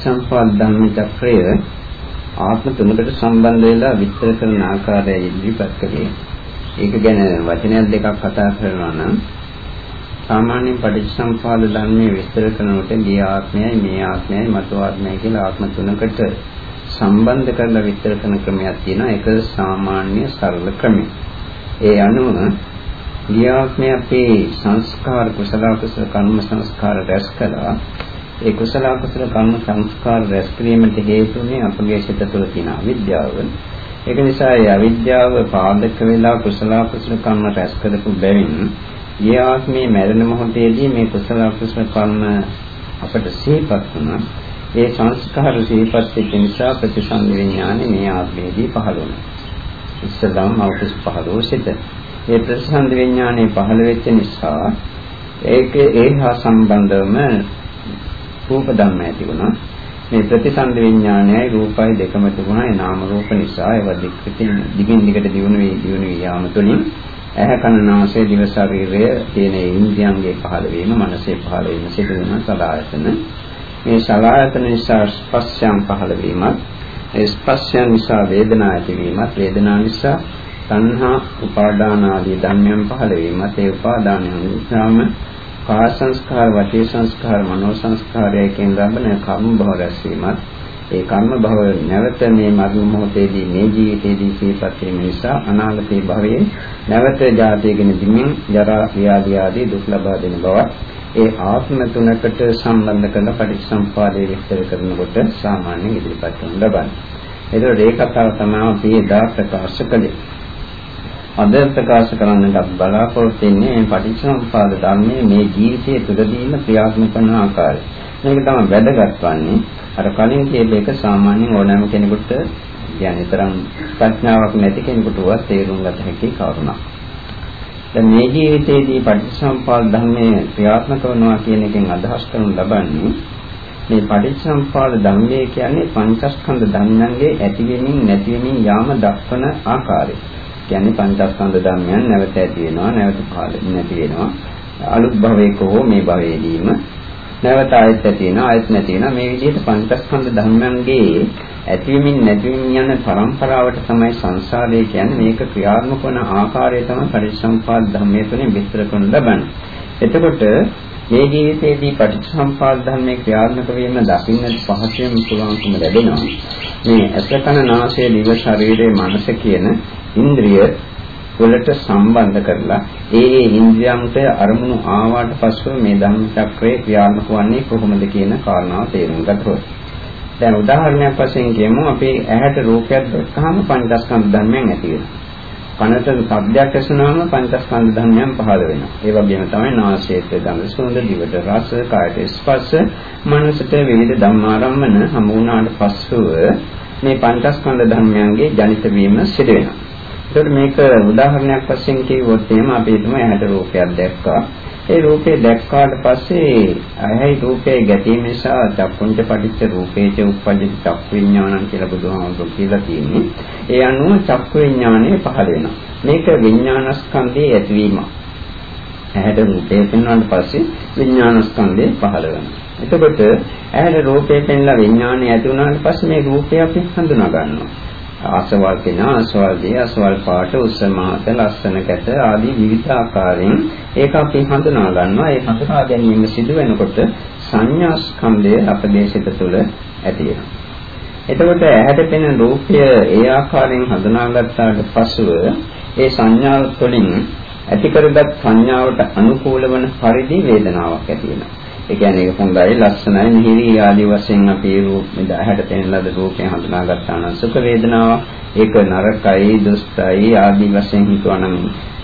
පටිච්චසමුප්පාද ධර්ම චක්‍රය ආත්ම තුනකට සම්බන්ධ වෙලා විස්තර කරන ආකාරය ඉදිරිපත් කළේ. ඒක ගැන වචනයක් දෙකක් කතා කරනවා නම් සාමාන්‍යයෙන් පටිච්චසමුප්පාද ධර්මයේ විස්තර කරනකොට ගිය ආත්මයයි මේ ආත්මයයි මතු ආත්මයයි කියලා ආත්ම තුනකට සම්බන්ධ කරලා විස්තර කරන ක්‍රමයක් තියෙනවා. ඒක සාමාන්‍ය සරල ක්‍රමයක්. ඒ අනුව ගියාත්මේ අපේ සංස්කාර කුසල කුසල කර්ම සංස්කාර රැස් කළා ඒ කුසල කුසල කර්ම සංස්කාර රැස් කිරීමට හේතුනේ අපගේ සිත තුළ තියෙන අවිද්‍යාව. ඒක නිසා ඒ අවිද්‍යාව පාදක වෙලා කුසල කුසල කර්ම රැස් කරපු බැවින් ගියාත්මේ මරණ මොහොතේදී මේ කුසල කුසල කර්ම අපට සිහිපත් වුණා. ඒ සංස්කාර සිහිපත් වෙච්ච නිසා ප්‍රතිසංවි විඥානේ මේ ආත්මයේදී පහළ වුණා. ඉස්සලම් අවුස් පහළෝ සිට ඒ ප්‍රතිසන්ද විඥානය පහළ වෙච්ච නිසා ඒක ඒ හා සම්බන්ධවම රූප ධර්ම ඇති වුණා. මේ ප්‍රතිසන්ද විඥානයයි රූපයි දෙකම තිබුණා. ඒ නාම රූප නිසා ඒවා දික්කින් දිගින් දිගට දියුණු වී දියුණු වී යාම තුළින් ඇහැ කන නාසය දිව ශරීරය කියන ඉන්ද්‍රියන්ගේ පහළ වීම, මනසේ පහළ වීම සිදු වෙන සලආයතන. මේ සලආයතන නිසා ස්පර්ශයන් පහළ වීමත්, ඒ ස්පර්ශයන් නිසා වේදනා ඇතිවීමත්, වේදනා නිසා තණ්හා උපාදාන ආදී ධර්මයන් පහළ වීමත් ඒ උපාදානයන් නිසාම කාය සංස්කාර වාචී සංස්කාර මනෝ සංස්කාරයකින් ලබන කර්ම භව රැස්වීමත් ඒ කර්ම භව නැවත මේ මරණ මොහොතේදී මේ ජීවිතයේදී සිහිපත් වීම නිසා අනාගතයේ භවයේ නැවත ජාතියගෙන දිමින් ජරා ව්‍යාධි ආදී දුක් ලබා දෙන බව ඒ ආත්ම තුනකට සම්බන්ධ කරන පටිච්චසම්පාදයේ විස්තර කරනකොට සාමාන්‍යයෙන් ඉදිරිපත් කරන ලබන්නේ. ඒතකොට ඒ කතාව තමයි අපි එදා ප්‍රකාශ කළේ. අද ප්‍රකාශ කරන්නට අපි බලාපොරොත්තු වෙන්නේ මේ පටිච්චසමුප්පාද ධර්මයේ මේ ජීවිතයේ තුළදීම ක්‍රියාත්මක කරන ආකාරය. මේක තමයි වැදගත් වන්නේ. අර කලින් කියපු එක සාමාන්‍යයෙන් ඕනෑම කෙනෙකුට කියන්නේ තරම් ප්‍රඥාවක් නැති කෙනෙකුට වත් තේරුම් ගත හැකි කරුණක්. දැන් මේ ජීවිතයේදී පටිච්චසමුප්පාද ධර්මයේ ක්‍රියාත්මක කරනවා කියන එකෙන් අදහස් කරනු ලබන්නේ මේ පටිච්චසමුප්පාද ධර්මයේ කියන්නේ පංචස්කන්ධ ධර්මයන්ගේ ඇතිවීමෙන් නැතිවීමෙන් යාම දක්වන ආකාරය. කියන්නේ පංචස්කන්ධ ධර්මයන් නැවත ඇති වෙනවා නැවත පහළ නැති වෙනවා. අලුත් භවයක හෝ මේ භවයේදීම නැවත ආයත් ඇති වෙනවා ආයත් නැති වෙනවා. මේ විදිහට පංචස්කන්ධ ධර්මයන්ගේ ඇතිවීමින් නැතිවීම යන පරම්පරාවට තමයි සංසාරය කියන්නේ. මේක ක්‍රියාත්මක වන ආකාරය තමයි පරිසම්පාද ධර්මයේ තුලින් විස්තර කරන ලබන්නේ. එතකොට මේ ජීවිතයේදී පටිච්චසම්පාද ධර්මයේ ක්‍රියාත්මක වීම දකින්නට පහසුවෙන් පුළුවන්කම ලැබෙනවා. මේ අසකන නාසය දිව ශරීරයේ මනස කියන ඉන්ද්‍රිය වලට සම්බන්ධ කරලා ඒ ඒ ඉන්ද්‍රියන්ට අරමුණු ආවට පස්සෙ මේ ධම්ම චක්‍රයේ ක්‍රියාත්මක වන්නේ කොහොමද කියන කාරණාව තේරුම් ගන්නකොට දැන් උදාහරණයක් වශයෙන් කියමු අපි ඇහැට රූපයක් දැක්කහම පංචස්කන්ධ ධර්මයන් ඇති වෙනවා. කනට ශබ්දයක් ඇසුනහම පංචස්කන්ධ ධර්මයන් පහළ වෙනවා. ඒ වගේම තමයි නාසයට ගඳ සුවඳ, දිවට රස, කායට ස්පර්ශ, මනසට විවිධ ධම්මාරම්මන හමු වුණාට පස්සෙ මේ පංචස්කන්ධ ධර්මයන්ගේ ජනිත වීම සිදු වෙනවා. ඒකට මේක උදාහරණයක් වශයෙන් කිව්වොත් එහෙම අපි හිතමු ඇහැට රූපයක් දැක්කා. ඒ රූපේ දැක්කාට පස්සේ ඇහැයි රූපේ ගැටීම නිසා චක්කුංච පටිච්ච රූපේච උප්පජ්ජති චක්කු විඥානං කියලා බුදුහාමුදුරුවෝ කියලා තියෙන්නේ. ඒ අනුව චක්කු විඥානය පහළ වෙනවා. මේක විඥානස්කන්ධයේ ඇතිවීම. ඇහැට රූපේ පෙන්වන්න පස්සේ විඥානස්කන්ධය පහළ වෙනවා. එතකොට ඇහැට රූපේ පෙන්ලා විඥානය ඇති වුණාට පස්සේ මේ රූපය අපි හඳුනා ගන්නවා. අසවල් කෙනා අසවල් දේ අසවල් පාට උස්සමාත ලස්සන කැට ආදී විවිධ ආකාරයෙන් ඒක අපි හඳුනා ගන්නවා. ඒ හඳුනා ගැනීම සිදු වෙනකොට සංඥා ස්කන්ධය අපේ සිත තුළ ඇති වෙනවා. එතකොට ඇහැට පෙනෙන රූපය ඒ ආකාරයෙන් හඳුනාගත්තාට පසුව ඒ සංඥාව තුළින් ඇති කරගත් සංඥාවට අනුකූල වන පරිදි වේදනාවක් ඇති වෙනවා. ඒ කියන්නේ ඒක හොඳයි ලස්සනයි මිහිරි ආදී වශයෙන් අපි රූප මෙදාහට තෙන ලද රූපේ හඳුනා ගන්නා නම් සුඛ වේදනාව ඒක නරකයි දුෂ්ටයි ආදී වශයෙන් හිතුවනම්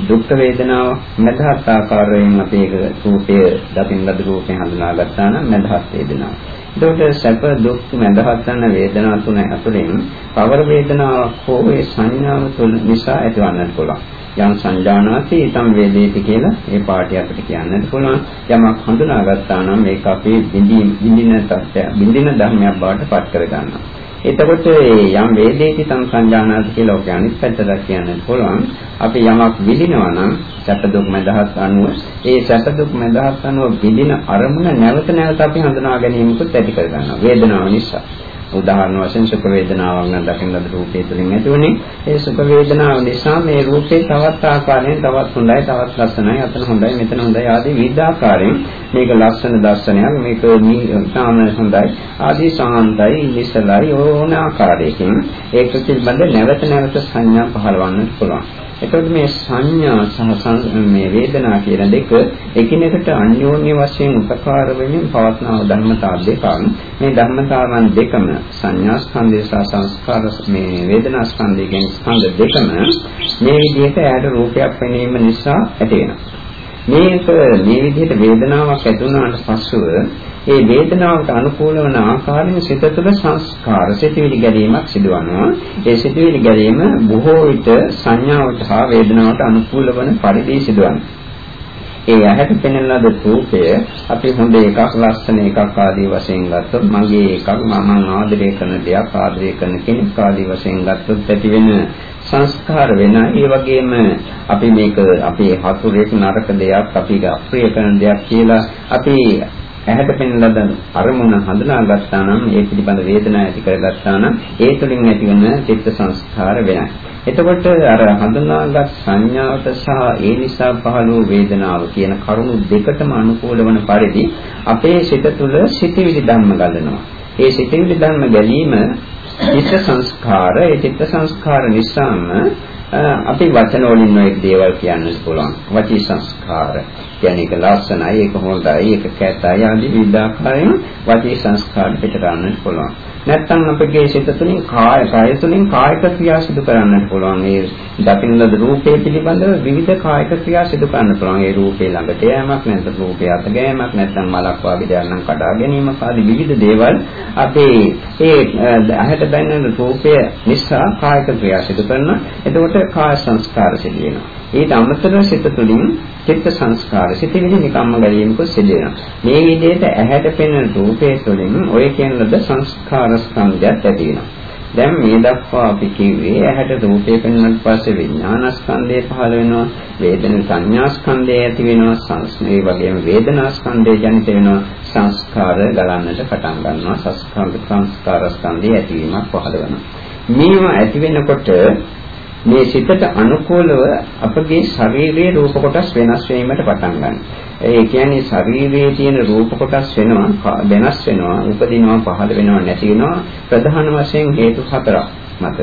දුක් වේදනාව මදහත් ආකාරයෙන් අපි ඒක රූපය දකින්න ලද රූපේ හඳුනා ගන්නා නම් මදහත් වේදනාව එතකොට සැප දුක් මඳහත් යන වේදනා තුන අතරින් පවර වේදනාවක් හෝ ඒ සංඥාව තුන නිසා ඇතිවන්නට පුළුවන්. යම් සංජානාති ඊතම් වේදේති කියලා ඒ පාඩිය අපිට කියන්නත් පුළුවන්. යමක් හඳුනාගත්තා නම් මේක අපේ බින්දින බින්දින තත්ත්වය බින්දින ධර්මයක් බවට පත් කර ගන්නවා. එතකොට යම් වේදේති තම් සංජානාති කියලා ඔක අනිත් පැත්තට කියන්න පුළුවන්. අපි යමක් විඳිනවා නම් සැප දුක් මදහත් අනුව ඒ සැප දුක් මදහත් අනුව විඳින අරමුණ නැවත නැවත අපි හඳුනා ගැනීමකුත් ඇති කර ගන්නවා. වේදනාව නිසා. උදාහරණ වශයෙන් සුඛ වේදනාවක් නම් දකින්න ලද රූපේ තුලින් ඇතිවන්නේ ඒ සුඛ වේදනාව නිසා මේ රූපේ තවත් ආකාරයෙන් තවත් හොඳයි තවත් ලස්සනයි අතන හොඳයි මෙතන හොඳයි ආදී විවිධ ආකාරයෙන් මේක ලස්සන දර්ශනයක් මේක තාම හොඳයි ආදී සාන්තයි නිසලයි ඕන ආකාරයකින් ඒක පිළිබඳ නැවත නැවත සංඥා පහළවන්නත් පුළුවන්. එතකොට මේ සංඥා සහ මේ වේදනා කියන දෙක එකිනෙකට අන්‍යෝන්‍ය වශයෙන් උපකාර වෙමින් පවත්නා ධර්මතා දෙකක්. මේ ධර්මතාවන් දෙකම සංඥා ස්කන්ධය සහ සංස්කාර මේ වේදනා ස්කන්ධය කියන ස්කන්ධ දෙකම මේ විදිහට ඇයට රූපයක් පෙනීම නිසා ඇති වෙනවා. මේක මේ විදිහට වේදනාවක් ඇති වුණාට පස්සෙ ඒ වේදනාවට අනුකූල වන ආකාරයෙන් සිත තුළ සංස්කාර සිතවිලි ගැනීමක් සිදුවනවා. ඒ සිතවිලි ගැනීම බොහෝ විට සංඥාවට හා වේදනාවට අනුකූල වන පරිදි සිදුවනවා. ඒ ඇහැට පෙනෙන ලද රූපය අපි හොඳ එකක් ලස්සන එකක් ආදී වශයෙන් ගත්තොත් මගේ එකක් මම ආදරය කරන දෙයක් ආදරය කරන කෙනෙක් ආදී වශයෙන් ගත්තොත් ඇති වෙන සංස්කාර වෙන ඒ වගේම අපි මේක අපේ හතුරෙක් නරක දෙයක් අපි අප්‍රිය කරන දෙයක් කියලා අපි ඇහැට පෙනෙන ලද අරමුණ හඳුනාගත්තා නම් ඒ පිළිබඳ වේදනාව ඇති කරගත්තා නම් ඒ තුළින් ඇතිවන චිත්ත සංස්කාර වෙනයි. එතකොට අර හඳුනාගත් සංඥාවට සහ ඒ නිසා පහළ වූ වේදනාව කියන කරුණු දෙකටම අනුකූල වන පරිදි අපේ සිත තුළ සිටිවිලි ධර්ම ගලනවා. ඒ සිටිවිලි ධර්ම ගැලීම චිත්ත සංස්කාර, ඒ චිත්ත සංස්කාර නිසාම අපි වචන වලින් නොඑක් දේවල් කියන්න පුළුවන්. වචී සංස්කාර කියන්නේ ඒක ලස්සනයි, ඒක හොඳයි, ඒක කැතයි ආදී විවිධාකාරයෙන් වචී සංස්කාර පිට ගන්නත් පුළුවන්. නැත්නම් අපගේ සිත තුළින් කාය කාය තුළින් කායික ක්‍රියා සිදු කරන්නට පුළුවන්. ඒ දකින්නද රූපේ පිළිබඳව විවිධ කායික ක්‍රියා සිදු කරන්න පුළුවන්. ඒ රූපේ ළඟට යෑමක් නැත්නම් රූපේ අත ගෑමක් නැත්නම් මලක් වාගේ දෙයක් නම් කඩා ගැනීමක් ආදී විවිධ දේවල් අපේ ඒ ඇහැට දැනෙන රූපය නිසා කායික ක්‍රියා සිදු කරනවා. එතකොට කාය සංස්කාර සිදු වෙනවා. ඊට අමතරව සිත තුළින් චිත්ත සංස්කාර සිතිවිලි නිකම්ම ගැලීමක සිදු වෙනවා. මේ විදිහට ඇහැට පෙනෙන රූපය තුළින් ඔය කියන ලද සංස්කාර ස්කන්ධයක් ඇති වෙනවා. දැන් මේ දක්වා අපි කිව්වේ ඇහැට රූපේ පෙනුනට පස්සේ විඥානස්කන්ධය පහළ වෙනවා වේදන සංඥාස්කන්ධය ඇති වෙනවා සංස්මේ වගේම වේදනාස්කන්ධය ජනිත වෙනවා සංස්කාර ගලන්නට පටන් ගන්නවා සංස්කාර සංස්කාරස්කන්ධය ඇතිවීමක් පහළ වෙනවා මේවා ඇති වෙනකොට මේ සිතට අනුකූලව අපගේ ශරීරයේ රූප කොටස් වෙනස් වීමට පටන් ගන්නවා. ඒ කියන්නේ ශරීරයේ තියෙන රූප කොටස් වෙනවා වෙනස් වෙනවා, උපදිනවා, පහළ වෙනවා, නැති වෙනවා ප්‍රධාන වශයෙන් හේතු හතරක් මත.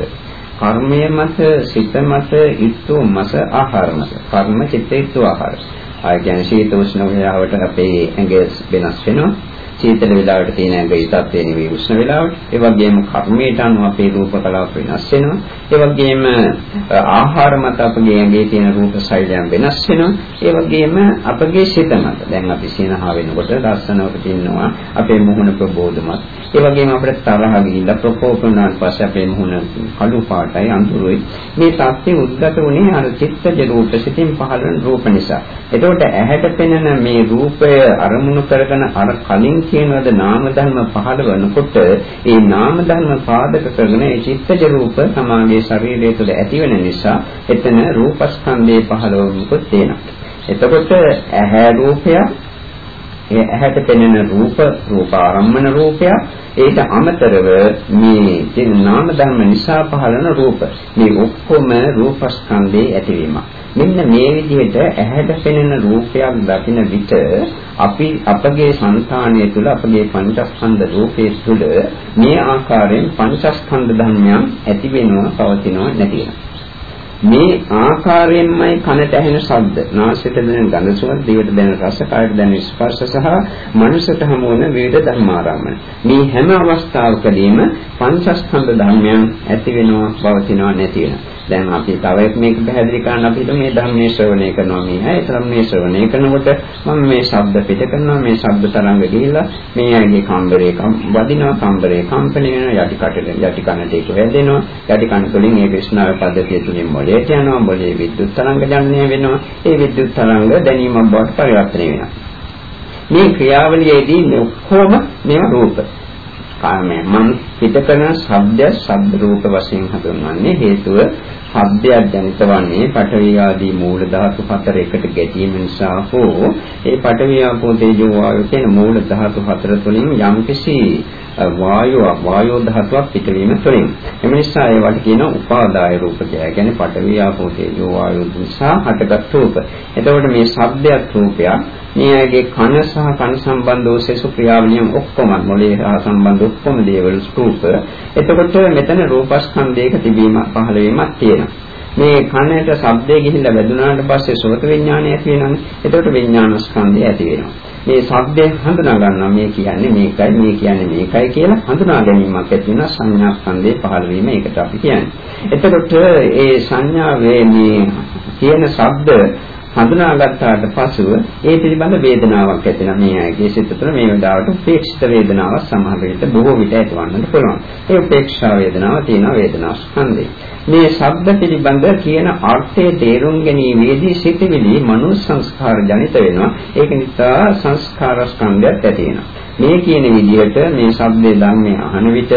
කර්මය මත, සිත මත, ඊත්තු මත, ආහාර මත. කර්ම, චිත්ත, ඊත්තු, ආහාර. ආය කියන්නේ ශීත උෂ්ණ වේලාවට අපේ ඇඟ වෙනස් වෙනවා. සීතල වෙලාවට තියෙන ඇඟ ඉතත් නෙවෙයි උෂ්ණ වෙලාවට. ඒ වගේම කර්මයට අනුව අපේ රූප කලාව වෙනස් වෙනවා. ඒ වගේම ආහාර මත අපගේ ඇඟේ තියෙන රූප ශෛලයන් වෙනස් වෙනවා. ඒ වගේම අපගේ සිත මත. දැන් අපි සීනහා වෙනකොට ලස්සනවට ඉන්නවා. අපේ මුහුණ ප්‍රබෝධමත්. ඒ වගේම අපිට තරහ ගිහිල්ලා ප්‍රකෝප වුණාට පස්සේ අපේ මුහුණ කළු පාටයි අඳුරුයි. මේ தත්ත්වය උද්ගත වුණේ අර චිත්තජ රූප සිතින් පහළ වෙන රූප නිසා. එතකොට ඇහැට පෙනෙන මේ රූපය අරමුණු කරගෙන අර කලින් කියනවාද නාම ධර්ම පහළ වෙනකොට ඒ නාම ධර්ම පාදක කරගෙන ඒ චිත්තජ රූප සමාගයේ ශරීරය තුළ ඇති වෙන නිසා එතන රූපස්කන්ධයේ පහළ වුණුත් තියෙනවා. එතකොට ඇහැ රූපයක් ඒ ඇහැට පෙනෙන රූප රූපාරම්මන රූපයක්. ඒට අමතරව මේ නාම ධර්ම නිසා පහළන රූප. මේ ඔක්කොම රූපස්කන්ධේ ඇතිවීම මෙන්න මේ විදිහට ඇහැට පෙනෙන රූපයක් දකින විට අපි අපගේ సంతානය තුළ අපගේ පංචස්කන්ධ රූපයේ තුළ මේ ආකාරයෙන් පංචස්කන්ධ ධර්මයන් ඇති වෙනවා පවතිනවා නැති වෙනවා. මේ ආකාරයෙන්මයි කනට ඇහෙන ශබ්ද, නාසයට දැනෙන ගඳ සුවඳ, දිවට දැනෙන රස, කායට දැනෙන ස්පර්ශ සහ මනසට හමු වන විවිධ ධර්මාරම්මන. මේ හැම අවස්ථාවකදීම පංචස්කන්ධ ධර්මයන් ඇති වෙනවා, පවතිනවා, නැති වෙනවා. දැන් අපි තව මේක පැහැදිලි කරන්න අපි මේ ධර්මයේ ශ්‍රවණය කරනවා මේ අය. ධර්මයේ ශ්‍රවණය කරනකොට මම මේ ශබ්ද පිට කරනවා මේ ශබ්ද තරංග ගිහිල්ලා මේ අයගේ කම්බරේ වදිනවා කම්බරේ කම්පණය වෙනවා යටි කටට යටි කනට ඒක වැදෙනවා යටි කන තුලින් ඒ විශ්නාව පද්ධතිය තුලින් මොළයට යනවා මොළයේ විද්‍යුත් තරංග ජනනය වෙනවා. ඒ විද්‍යුත් තරංග දැනීමක් බවට පරිවර්තනය වෙනවා. මේ ක්‍රියාවලියේදී ඔක්කොම මේවා රූප. කාමය මන පිට කරන ශබ්ද ශබ්ද රූප වශයෙන් හඳුන්වන්නේ හේතුව ශබ්දයක් ජනිත වන්නේ පඨවි ආදී මූල ධාතු හතර එකට ගැටීම නිසා හෝ ඒ පඨවි ආපෝ තේජෝ වායෝ කියන මූල ධාතු හතර තුළින් යම්කිසි වායෝ වායෝ ධාතුවක් පිටවීම තුළින් එම නිසා ඒවට කියන උපාදාය රූප කියලා. ඒ කියන්නේ පඨවි ආපෝ තේජෝ වායෝ නිසා හටගත් රූප. එතකොට මේ ශබ්දයක් රූපයක් මේ අයගේ කන සහ කන සම්බන්ධ සෙසු ක්‍රියාවලියන් ඔක්කොම මොළේ හා සම්බන්ධ ඔක්කොම දේවල් රූප. එතකොට මෙතන රූපස්කන්ධයක තිබීම පහළ වීමක් තියෙනවා. මේ කනට ශබ්දය ගිහිල්ලා වැදුනාට පස්සේ සෝත විඥානය ඇති වෙනවානේ. එතකොට විඥාන ස්කන්ධය ඇති වෙනවා. මේ ශබ්දය හඳුනා ගන්නවා මේ කියන්නේ මේකයි මේ කියන්නේ මේකයි කියලා හඳුනා ගැනීමක් ඇති වෙනවා සංඥා ස්කන්ධේ පහළ වීම ඒකට අපි කියන්නේ. එතකොට ඒ සංඥාවේ මේ කියන ශබ්ද හඳුනාගත්තාට පසුව ඒ පිළිබඳ වේදනාවක් ඇති වෙන මේ අයගේ සිත තුළ මේ වෙලාවට උපේක්ෂිත වේදනාවක් සමහර විට බොහෝ විට ඇතිවන්නට පුළුවන්. ඒ උපේක්ෂා වේදනාව තියෙන වේදනා ස්කන්ධය. මේ ශබ්ද පිළිබඳ කියන අර්ථයේ තේරුම් ගැනීමේදී සිතවිලි මනෝ සංස්කාර ජනිත වෙනවා. ඒක නිසා සංස්කාර ස්කන්ධයක් ඇති වෙනවා. මේ කියන විදිහට මේ ශබ්දේ ධම්මේ අහන විට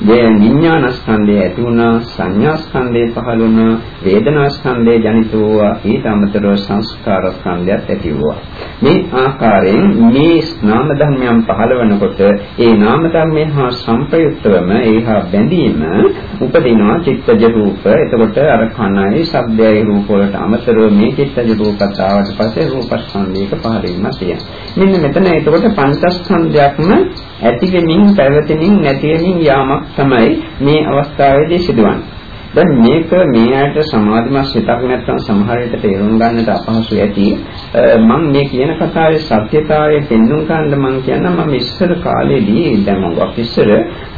විඥාන ස්කන්ධය ඇති වුණා සංඥා ස්කන්ධය පහළ වුණා වේදනා ස්කන්ධය ජනිත වූවා ඊට අමතරව සංස්කාර ස්කන්ධයත් ඇති වුණා මේ ආකාරයෙන් මේ නාම ධර්මයන් පහළ වෙනකොට ඒ නාම ධර්මයන් හා සංප්‍රයුක්තවම ඒහා බැඳීම උපදිනවා චිත්තජ රූප. එතකොට අර කනයි ශබ්දයයි රූප වලට අමතරව මේ චිත්තජ රූපත් ආවට පස්සේ රූපස්කන්ධයක පහළ වීම තියෙනවා. මෙන්න මෙතන එතකොට පංචස්කන්ධ දෙයක්ම ඇති වෙමින් පැවතෙමින් නැති වෙමින් යාමක් තමයි මේ අවස්ථාවේදී සිදුවන්නේ. දැන් මේක මේ ඇයට සමාධිමත් සිතක් නැත්නම් සමහර විට තේරුම් ගන්නට අපහසු ඇති. මම මේ කියන කතාවේ සත්‍යතාවය පෙන්වන්න ගන්න මම කියනවා මම ඉස්සර කාලේදී දැන් මම ඉස්සර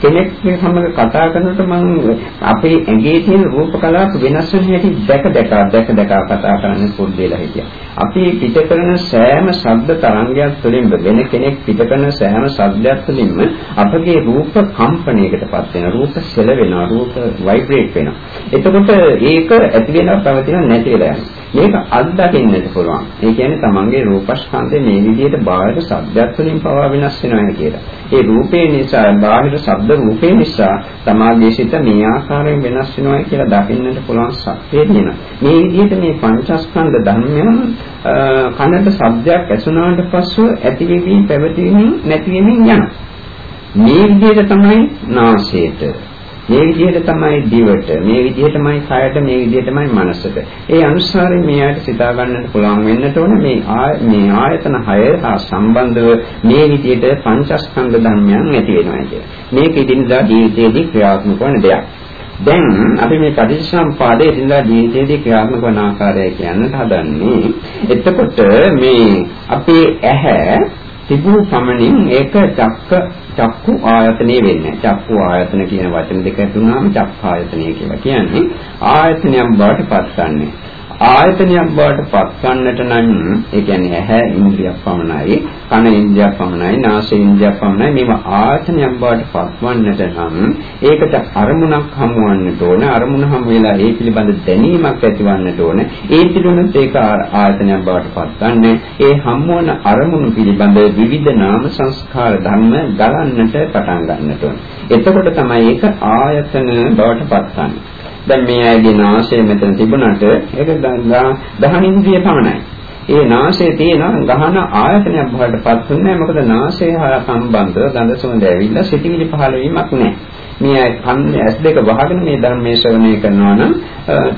කෙනෙක් සමග කතා කරනකොට මම අපේ ඇඟේ තියෙන රූප කලාප වෙනස් වෙන හැටි දැක දැක දැක දැක කතා කරන්න පොඩ්ඩේලා හිටියා. අපි පිට කරන සෑම ශබ්ද තරංගයක් තුළින්ම වෙන කෙනෙක් පිට කරන සෑම ශබ්දයක් තුළින්ම අපගේ රූප කම්පණයකටපත් වෙනවා. රූප සෙල වෙනවා. රූප ভাইබ්‍රේට් වෙනවා. එතකොට ඒක ඇති වෙනව පැවතිනව නැති වෙලා යනවා. මේක අත්දකින්නට පුළුවන්. ඒ කියන්නේ තමන්ගේ රූපස්කන්ධය මේ විදිහට බාහිර ශබ්දයක් වලින් පවා වෙනස් වෙනවා කියලා. ඒ රූපේ නිසා බාහිර ශබ්ද රූපේ නිසා තමාගේ සිත මේ ආකාරයෙන් වෙනස් වෙනවා කියලා දකින්නට පුළුවන් ශක්තිය තියෙනවා. මේ විදිහට මේ පංචස්කන්ධ ධර්මයන් කනට ශබ්දයක් ඇසුනාට පස්සෙ ඇති වෙමින් පැවතීමෙන් නැති වෙමින් යනවා. මේ විදිහට තමයි නාසයට මේ විදිහට තමයි දිවට, මේ විදිහටමයි කයට, මේ විදිහටමයි මනසට. ඒ අනුසාරයෙන් මෙයාට සිතා ගන්නට පුළුවන් වෙන්නට ඕන මේ මේ ආයතන 6 හා සම්බන්ධව මේ විදිහට පංචස්කන්ධ ධර්මයන් ඇති වෙනවා කියන්නේ. මේක ඉදින්දා ජීවිතයේදී ක්‍රියාත්මක වන දෙයක්. දැන් අපි මේ පටිච්චසමුපාදයේ ඉඳලා ජීවිතයේදී ක්‍රියාත්මක වන ආකාරය කියන්නට හදන්නේ. එතකොට මේ අපේ ඇහැ තිබුණු සමනින් ඒක චක්ක චක්කු ආයතනෙ වෙන්නේ. චක්කු ආයතන කියන වචන දෙක තුනම චක්ඛායතනය කියලා කියන්නේ ආයතනයක් බවට පත්වන්නේ. ආයතනයක් බවට පත්වන්නට නම් ඒ කියන්නේ ඇහැ ඉන්ද්‍රියක් පමණයි, කන ඉන්ද්‍රියක් පමණයි, නාසය ඉන්ද්‍රියක් පමණයි. මේවා ආයතනයක් බවට පත්වන්නට නම් ඒකට අරමුණක් හමුවන්නට ඕන. අරමුණ හමු වෙලා ඒ පිළිබඳ දැනීමක් ඇතිවන්නට ඕන. ඒ පිළිබඳ ඒක ආයතනයක් බවට පත්වන්නේ ඒ හමුවන අරමුණු පිළිබඳ විවිධ නාම සංස්කාර ධර්ම ගලන්නට පටන් ගන්නට ඕන. එතකොට තමයි ඒක ආයතන බවට පත්වන්නේ. දැන් මේ අයගේ නාසය මෙතන තිබුණාට ඒක දහන ඉන්ද්‍රිය පමණයි. ඒ නාසයේ තියෙන ගහන ආයතනයක් බවට පත් වෙන්නේ මොකද නාසය හා සම්බන්ධ ගඳ සුවඳ ඇවිල්ලා සිටිවිලි පහළ වීමක් නැහැ. මේ කන් ඇස් දෙක වහගෙන මේ ධර්මයේ ශ්‍රවණය කරනවා නම්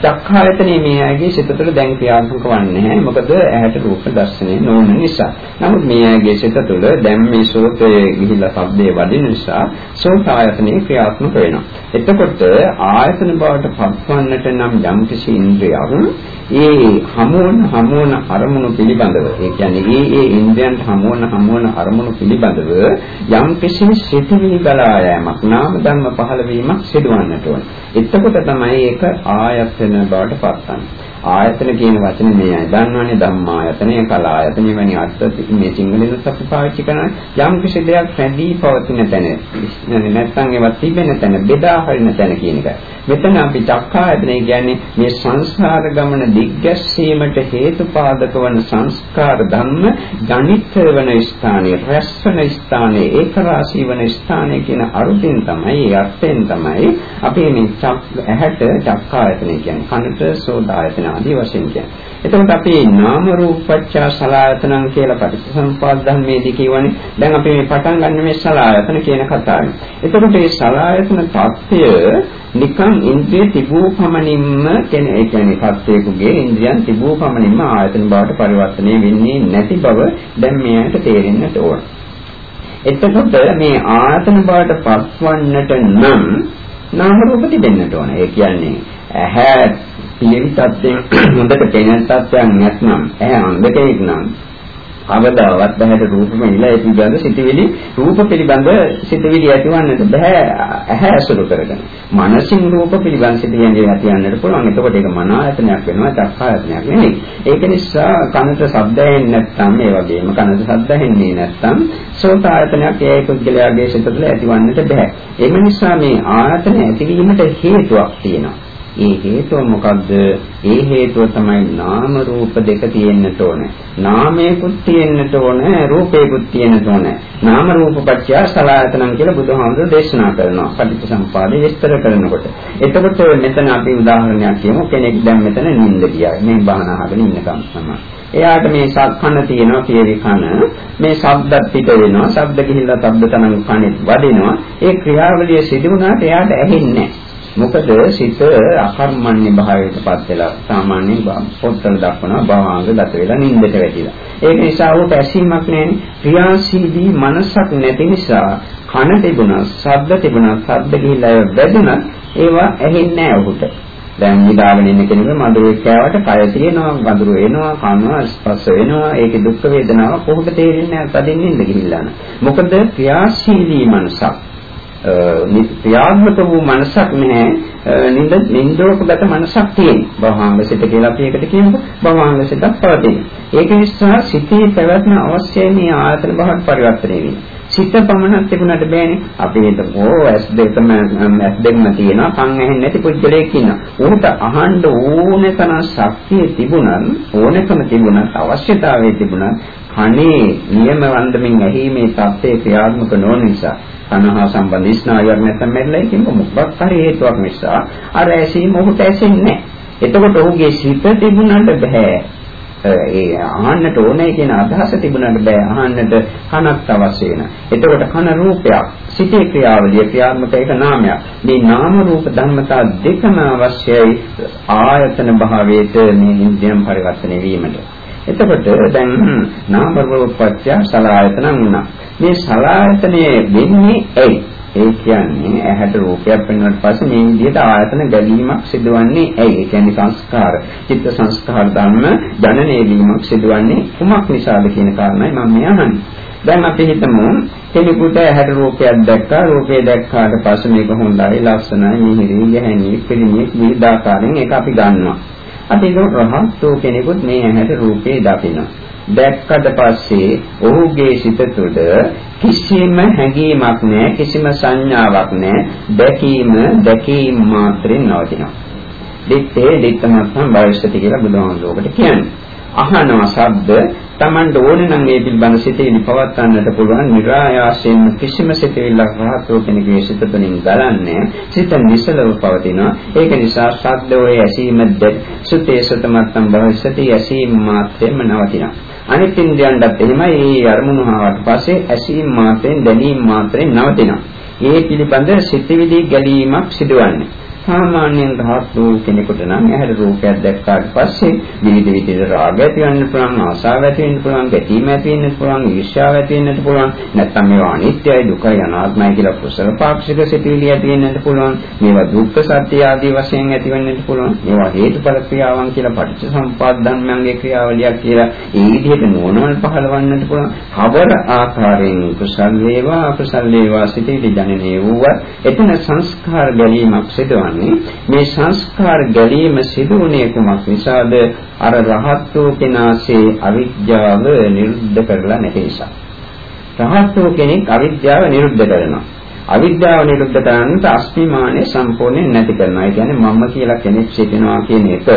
චක්ඛායතනේ මේ අයගේ සිත තුළ දැන් ක්‍රියාත්මක වන්නේ නැහැ. මොකද ඇහැට රූප දර්ශනය නොවන නිසා. නමුත් මේ අයගේ සිත තුළ දැන් මේ සෝතයේ ගිහිලා ශබ්දයේ වදින නිසා සෝතායතනේ ක්‍රියාත්මක වෙනවා. එතකොට ආයතන බවට පත්වන්නට නම් යම් කිසි ඉන්ද්‍රියක් ඒ හමුවන හමුවන අරමුණු පිළිබඳව ඒ කියන්නේ ඒ ඒ ඉන්ද්‍රයන්ට හමුවන හමුවන අරමුණු පිළිබඳව යම් කිසි සිතිවිලි බලා යාමක් නාම ධර්ම පහළ වීමක් සිදුවන්නට ඕන. එතකොට තමයි ඒක ආයතන බවට පත්වන්නේ. ආයතන කියන වචනේ මේ අය දන්නවනේ. ධම්මායතනය, කලායතනය වැනි අර්ථ මේ සිංහලෙන්ත් අපි පාවිච්චි කරන යම් කිසි දෙයක් රැඳී පවතින තැන නැත්නම් ඒවා තිබෙන තැන බෙදා හරින තැන කියන එක. මෙතන අපි චක්කායතනය කියන්නේ මේ සංසාර ගමන දිග්ගැස්සීමට හේතුපාදක වන සංස්කාර ධර්ම ගණිත වන ස්ථානයේ රැස්වන ස්ථානයේ ඒකරාශී වන ස්ථානයේ කියන අරුතින් තමයි ඒ අර්ථයෙන් තමයි අපි මේ චක් ඇහැට චක්කායතනය කියන්නේ. කනට සෝදායතන ආදී වශයෙන් කියන්නේ. එතකොට අපි නාම රූපච්ඡා සලආයතනං කියලා පටිච්චසමුප්පාද ධර්මයේදී කියවනේ දැන් අපි මේ පටන් ගන්න මේ සලආයතන කියන කතාවෙන්. එතකොට මේ සලආයතන தත්ත්වය නිකන් ඉන්ද්‍රිය තිබූ පමණින්ම කියන්නේ ඒ කියන්නේ සත්‍යයේ ඉන්ද්‍රියන් තිබූ පමණින්ම ආයතන බවට පරිවර්තනය වෙන්නේ නැති බව දැන් මෙයට තේරෙන්නට ඕන. එතකොට මේ ආයතන බවට පත්වන්නට නම් නාම රූප තිබෙන්නට ඕන. ඒ කියන්නේ ඇහැ පිළිවි තත්ත්වයෙන් හොඳට පෙනෙන තත්ත්වයක් නැත්නම් ඇහැ අන්ධකෙක් නම් අවදාවත් බහැට රූපම ඉලා ඒ පිළිබඳ සිතවිලි රූප පිළිබඳ සිතවිලි ඇතිවන්නට බෑ ඇහැ ඇසුරු කරගෙන. මනසින් රූප පිළිබඳ සිතවිලි ඇතිවන්නට පුළුවන්. එතකොට ඒක මන ආයතනයක් වෙනවා චක්කායතනයක් නෙමෙයි. ඒක නිසා කනට ශබ්ද ඇහෙන්නේ නැත්නම් ඒ වගේම කනට ශබ්ද ඇහෙන්නේ නැත්නම් සෝත ආයතනයක් ඒ පුද්ගලයාගේ සිත තුළ ඇතිවන්නට බෑ. ඒ නිසා මේ ආයතන ඇතිවීමට හේතුවක් තියෙනවා. ඒ හේතුව මොකද්ද? ඒ හේතුව තමයි නාම රූප දෙක තියෙන්නට ඕනේ. නාමයකුත් තියෙන්නට ඕනේ, රූපයකුත් තියෙන්නට ඕනේ. නාම රූප පත්‍ය සලආයතනම් කියලා බුදුහාමුදුරේ දේශනා කරනවා. පටිච්චසමුපාදේ විස්තර කරනකොට. එතකොට මෙතන අපි උදාහරණයක් කියමු. කෙනෙක් දැන් මෙතන නිින්ද ගියා. මේ බාහන අහගෙන ඉන්නකම් තමයි. එයාට මේ සක්කන තියෙනවා කියවි කන මේ ශබ්දත් පිට වෙනවා ශබ්ද ගිහිල්ලා ශබ්ද තනන් කනෙත් වදිනවා ඒ ක්‍රියාවලිය සිදු වුණාට එයාට ඇහෙන්නේ නැහැ මොකද සිත අකර්මණ්‍ය භාවයටපත් වෙලා සාමාන්‍යයෙන් පොත්වල දක්වනවා භවංග ගත වෙලා නිින්දට වැටිලා. ඒක නිසා උට ඇසීමක් නැහෙනි. ක්‍රියාශීලී මනසක් නැති නිසා කන තිබුණා, ශබ්ද තිබුණා, ශබ්ද ගිහිලා වැදුණා ඒවා ඇහෙන්නේ නැහැ ඔහුට. දැන් නිදාගෙන ඉන්න කෙනෙකුට මధుරේ කෑවට කය තියෙනවා, වඳුරු එනවා, කනවා, ස්පර්ශ වෙනවා, ඒකේ දුක් වේදනාව කොහොමද තේරෙන්නේ නැහැ තදින් නිින්ද ගිහිල්ලා. මොකද ක්‍රියාශීලී මනසක් ක්‍රියාත්මක වූ මනසක් නැහැ නින්ද නින්දෝපගත මනසක් තියෙන. භවංගසිත කියලා අපි ඒකට කියනවා. භවංගසිතක් පවතින. ඒක නිසා සිතේ පැවැත්ම අවශ්‍යයි මේ ආයතන බවට පරිවර්තනය වෙන්නේ. සිත පමණක් තිබුණාට බෑනේ. අපි හිතමු ඇස් දෙකම ඇස් දෙකම තියෙනවා. කන් ඇහෙන්නේ නැති පුද්ගලයෙක් ඉන්නවා. උන්ට අහන්න ඕන තරම් ශක්තිය තිබුණත් ඕනකම තිබුණත් අවශ්‍යතාවය තිබුණත් කනේ නියම වන්දමින් ඇහිීමේ தත්ත්වයේ ක්‍රියාත්මක නොවන නිසා කනහා සම්බන්ධ ස්නායුවක් නැත්නම් මැරිලා ඉතින් මොකක් හරි හේතුවක් නිසා අර ඇසීම ඔහුට ඇසෙන්නේ නැහැ. එතකොට ඔහුගේ සිත තිබුණාට බෑ. ඒ අහන්නට ඕනේ කියන අදහස තිබුණාට බෑ අහන්නට කනක් අවශ්‍ය වෙන. එතකොට කන රූපයක්, සිතේ ක්‍රියාවලිය ක්‍රියාත්මක එක නාමයක්. මේ නාම රූප ධර්මතා දෙකම අවශ්‍යයි ආයතන භාවයට මේ ඉන්ද්‍රියම් පරිවර්තනය වීමට. එතකොට දැන් නාම රූප පත්‍ය සලආයතන වුණා. මේ සලආයතනයේ වෙන්නේ ඇයි? ඒ කියන්නේ ඇහැට රූපයක් පෙන්වන්නට පස්සේ මේ විදිහට ආයතන ගැලීමක් සිදුවන්නේ ඇයි? ඒ කියන්නේ සංස්කාර, චිත්ත සංස්කාර ධර්ම ජනනය වීමක් සිදුවන්නේ කුමක් නිසාද කියන කාරණයි මම මේ අහන්නේ. දැන් අපි හිතමු කෙනෙකුට ඇහැට රූපයක් දැක්කා රූපය දැක්කාට පස්සේ මේක හොඳයි ලස්සනයි මිහිරි ගැහැණි පිළිමික් විවිධාකාරයෙන් ඒක අපි ගන්නවා අපි ඒක රහත්ෝ කෙනෙකුත් මේ ඇහැට රූපේ දකිනවා. දැක්කට පස්සේ ඔහුගේ සිත තුළ කිසිම හැඟීමක් නැහැ කිසිම සංඥාවක් නැහැ දැකීම දැකීම මාත්‍රෙන් නවතිනවා. දිත්තේ දිත්තමත්සම් භවිෂ්‍යති කියලා බුදුහාමුදුරුවෝකට කියන්නේ. අහනවා ශබ්ද Tamanට ඕනේ නම් ඒ පිළිබඳ සිතේලි පවත්වන්නට පුළුවන් નિરાයාසයෙන් කිසිම සිතෙල්ලක් රහතෝ කෙනෙකුගේ සිත තුළින් ගලන්නේ සිත නිසලව පවතිනවා. ඒක නිසා ශබ්ද ඔය ඇසීම සුතේ සතමත්තම් භවිෂති ඇසීම මාත්‍රෙම නවතිනවා. අනිත් ඉන්ද්‍රයන්ටත් එහෙමයි. මේ අරමුණු ආවට පස්සේ ඇසීම මාත්‍රෙන් දැනීම මාත්‍රෙන් නවතිනවා. ඒ පිළිබඳ සිතවිලි ගැලීමක් සිදුවන්නේ. සාමාන්‍යයෙන් රහත් වූ කෙනෙකුට නම් ඇහැට රූපයක් දැක්කාට පස්සේ විවිධ විදිහට රාග ඇති වෙන්න පුළුවන්, ආසාව ඇති වෙන්න පුළුවන්, ගැටීම ඇති වෙන්න පුළුවන්, ඊර්ෂ්‍යාව ඇති වෙන්නත් පුළුවන්. නැත්නම් මේවා අනිත්‍යයි, දුකයි, අනාත්මයි කියලා කුසල පාක්ෂික සිතිවිලි ඇති වෙන්නත් පුළුවන්. මේවා දුක්ඛ සත්‍ය ආදී වශයෙන් ඇති වෙන්නත් පුළුවන්. මේවා හේතුඵල ක්‍රියාවන් කියලා පටිච්චසමුපාද ධර්මයන්ගේ ක්‍රියාවලියක් කියලා ඒ විදිහට නෝනවල් පහළවන්නත් පුළුවන්. කවර ආකාරයෙන් කුසල් වේවා, අකුසල් වේවා සිතිවිලි ජනනය වූවත් එතන සංස්කාර ගැනීමක් සිදුවන කරන්නේ මේ සංස්කාර ගැලීම සිදුුනේ කුමක් නිසාද අර රහත් වූ කෙනාසේ අවිද්‍යාව නිරුද්ධ කරලා නැති නිසා රහත් වූ කෙනෙක් අවිද්‍යාව නිරුද්ධ කරනවා අවිද්‍යාව නිරුද්ධ කරන්නට අස්මිමානය සම්පූර්ණයෙන් නැති කරනවා. ඒ කියන්නේ මම කියලා කෙනෙක් සිටිනවා කියන එක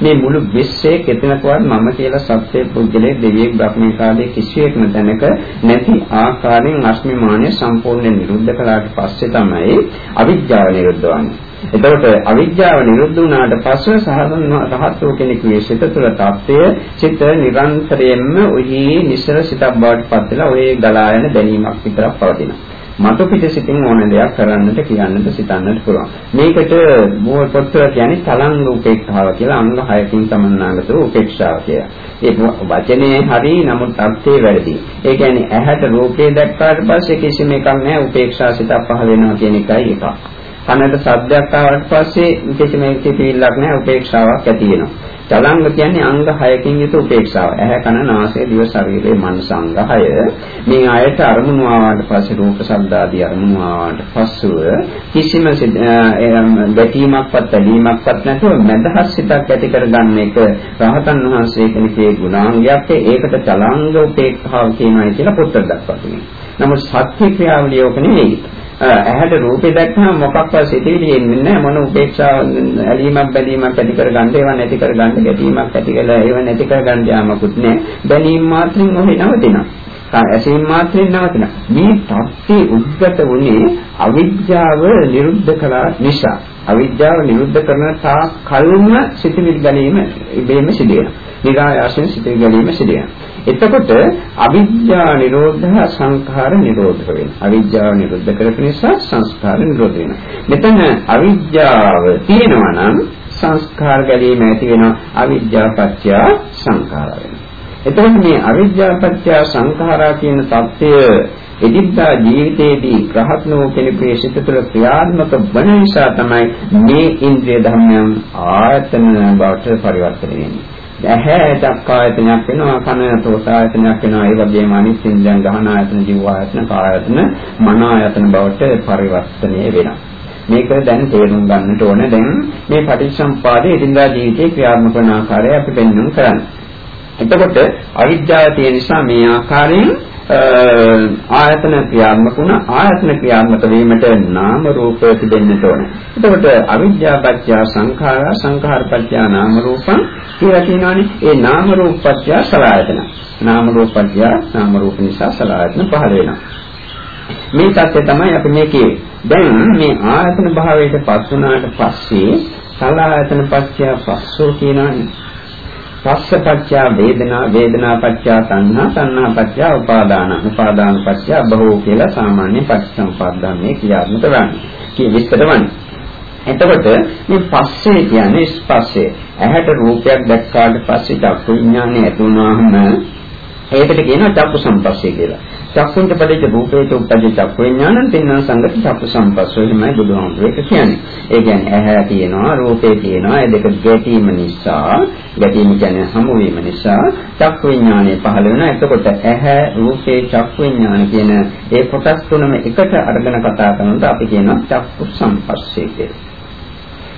මේ මුළු විශ්වයේ කෙතනකවත් මම කියලා සත්‍ය පුද්ගලයේ දෙවියෙක් බ්‍රහ්මී කාලේ කිසියෙක් නැතනක නැති ආකාරයෙන් අස්මිමානය සම්පූර්ණයෙන් නිරුද්ධ කළාට පස්සේ තමයි අවිද්‍යාව නිරුද්ධ වන්නේ. එතකොට අවිද්‍යාව නිරුද්ධ වුණාට පස්ව සහසන් රහත් වූ කෙනෙකුගේ සිත තුළ தත්ත්වය සිත නිරන්තරයෙන්ම ඔහි නිසර සිතක් බවට පත් වෙලා ඔය ගලා යන දැනීමක් විතරක් පවතිනවා. මතු පිට සිතින් ඕන දෙයක් කරන්නට කියන්නට සිතන්නට පුළුවන්. මේකට මූල පොත්වල කියන්නේ තලංග උපේක්ෂාව කියලා අංග 6කින් සමන්නාගත උපේක්ෂාව කියලා. ඒ වචනේ හරි නමුත් අර්ථය වැරදි. ඒ කියන්නේ ඇහැට රූපේ දැක්කාට පස්සේ කිසිම එකක් නැහැ උපේක්ෂා සිතක් පහළ වෙනවා කියන එකයි එකක්. කනට ශබ්දයක් ආවට පස්සේ කිසිම කිපිල්ලක් නැහැ උපේක්ෂාවක් ඇති වෙනවා. චලංග කියන්නේ අංග 6කින් යුතු උපේක්ෂාව. ඇහැ කන නාසය දිව ශරීරයේ මනස අංග 6. මේ ආයත අරමුණු ආවට පස්සේ රූප ශබ්ද ආදී අරමුණු ආවට පස්සුව කිසිම ගැටීමක්වත් ඇලීමක්වත් නැතුව මදහස් සිතක් ඇති කරගන්න එක රහතන් වහන්සේ කෙනෙකුගේ ගුණාංගයක්. ඒකට චලංග උපේක්ෂාව කියනවා කියලා පොතක් දක්වලා තියෙනවා. නමුත් සත්‍ය ක්‍රියාවලිය ඔක නෙවෙයි. ඇහැට රූපේ දැක්කම මොකක්වත් සිතෙවිලි එන්නේ නැහැ මොන උපේක්ෂාව ඇලීමක් බැඳීමක් ඇති කරගන්න ඒවා නැති කරගන්න ගැටීමක් ඇති කරලා ඒවා නැති කරගන්න යාමකුත් නැහැ දැනීම මාත්‍රින් ඔහි නවතිනවා ඇසීම මාත්‍රෙන් නවතින. මේ තත්ත්වයේ උද්ගත වුණේ අවිද්‍යාව නිරුද්ධ කළා නිසා. අවිද්‍යාව නිරුද්ධ කරන තා කල්ම සිතිවිලි ගැනීම ඉබේම සිදු වෙනවා. නිරායාසයෙන් සිතිවිලි ගැනීම සිදු වෙනවා. එතකොට අවිද්‍යා නිරෝධ සංඛාර නිරෝධ වෙනවා. අවිද්‍යාව නිරුද්ධ කරපු නිසා සංස්කාර නිරෝධ වෙනවා. මෙතන අවිද්‍යාව තියෙනවා නම් සංස්කාර ගැලීම ඇති වෙනවා. අවිද්‍යාව පත්‍ය සංඛාර වෙනවා. එතකොට මේ අවිද්‍යාව පත්‍ය සංඛාරා කියන தත්ත්වය එදිනදා ජීවිතයේදී ග්‍රහත් වූ කෙනෙකුගේ සිත තුළ ක්‍රියාත්මක වන නිසා තමයි මේ ඉන්ද්‍රිය ධර්මයන් ආයතන බවට පරිවර්තනය වෙන්නේ. ඇහැ චක්කායතනයක් වෙනවා කන සෝතායතනයක් වෙනවා. ඒ වගේම අනිත් ඉන්ද්‍රයන් ගහන ආයතන ජීව ආයතන කායතන මන ආයතන බවට පරිවර්තනය වෙනවා. මේක දැන් තේරුම් ගන්නට ඕන. දැන් මේ පටිච්චසම්පාදයේ ඉදින්දා ජීවිතේ ක්‍රියාත්මක වන ආකාරය අපි පෙන්වන්න කරන්නේ. එතකොට අවිද්‍යාව තියෙන නිසා මේ ආකාරයෙන් ආයතන ක්‍රියාත්මක වුණ ආයතන ක්‍රියාත්මක වීමට නාම රූප තිබෙන්නට ඕන. එතකොට අවිද්‍යා පත්‍ය සංඛාර සංඛාර පත්‍ය නාම රූපං කියලා කියනවානේ. ඒ නාම රූප පත්‍ය සලආයතන. නාම රූප පත්‍ය නාම රූප නිසා සලආයතන පහළ වෙනවා. මේ தත්ත්වය තමයි අපි මේකේ දැන් මේ ආයතන භාවයට පත් වුණාට පස්සේ සලආයතන පත්‍ය පස්සෝ කියනවානේ. පස්සපච්චය වේදනා වේදනාපච්චය තණ්හා තණ්හාපච්චය උපාදාන උපාදානපච්චය බහෝ කියලා සාමාන්‍ය පටිච්චසමුප්පාදන්නේ ක්‍රියාත්මක වෙන්නේ. කී විස්තර වන්නේ. එතකොට මේ පස්සේ කියන්නේ ස්පස්සේ. ඇහැට රූපයක් දැක්කාට පස්සේ චක්කු විඥානය ඇති වුණාම ඒකට කියනවා චක්කු සම්පස්සේ කියලා. චක්කුන්ට පදිච්ච රූපේට උපදිච්ච චක්කු විඥානං තින්න සංගත චක්කු සම්පස්සෝ එහෙමයි බුදුහාමුදුරේ ඒක කියන්නේ. ඒ කියන්නේ ඇහැ තියෙනවා රූපේ තියෙනවා ඒ දෙක ගැටීම නිසා ගැටීම කියන්නේ හමු වීම නිසා චක්කු විඥානය පහළ වෙනවා. එතකොට ඇහැ රූපේ චක්කු විඥාන කියන ඒ කොටස් තුනම එකට අරගෙන කතා කරනකොට අපි කියනවා චක්කු සම්පස්සේ කියලා.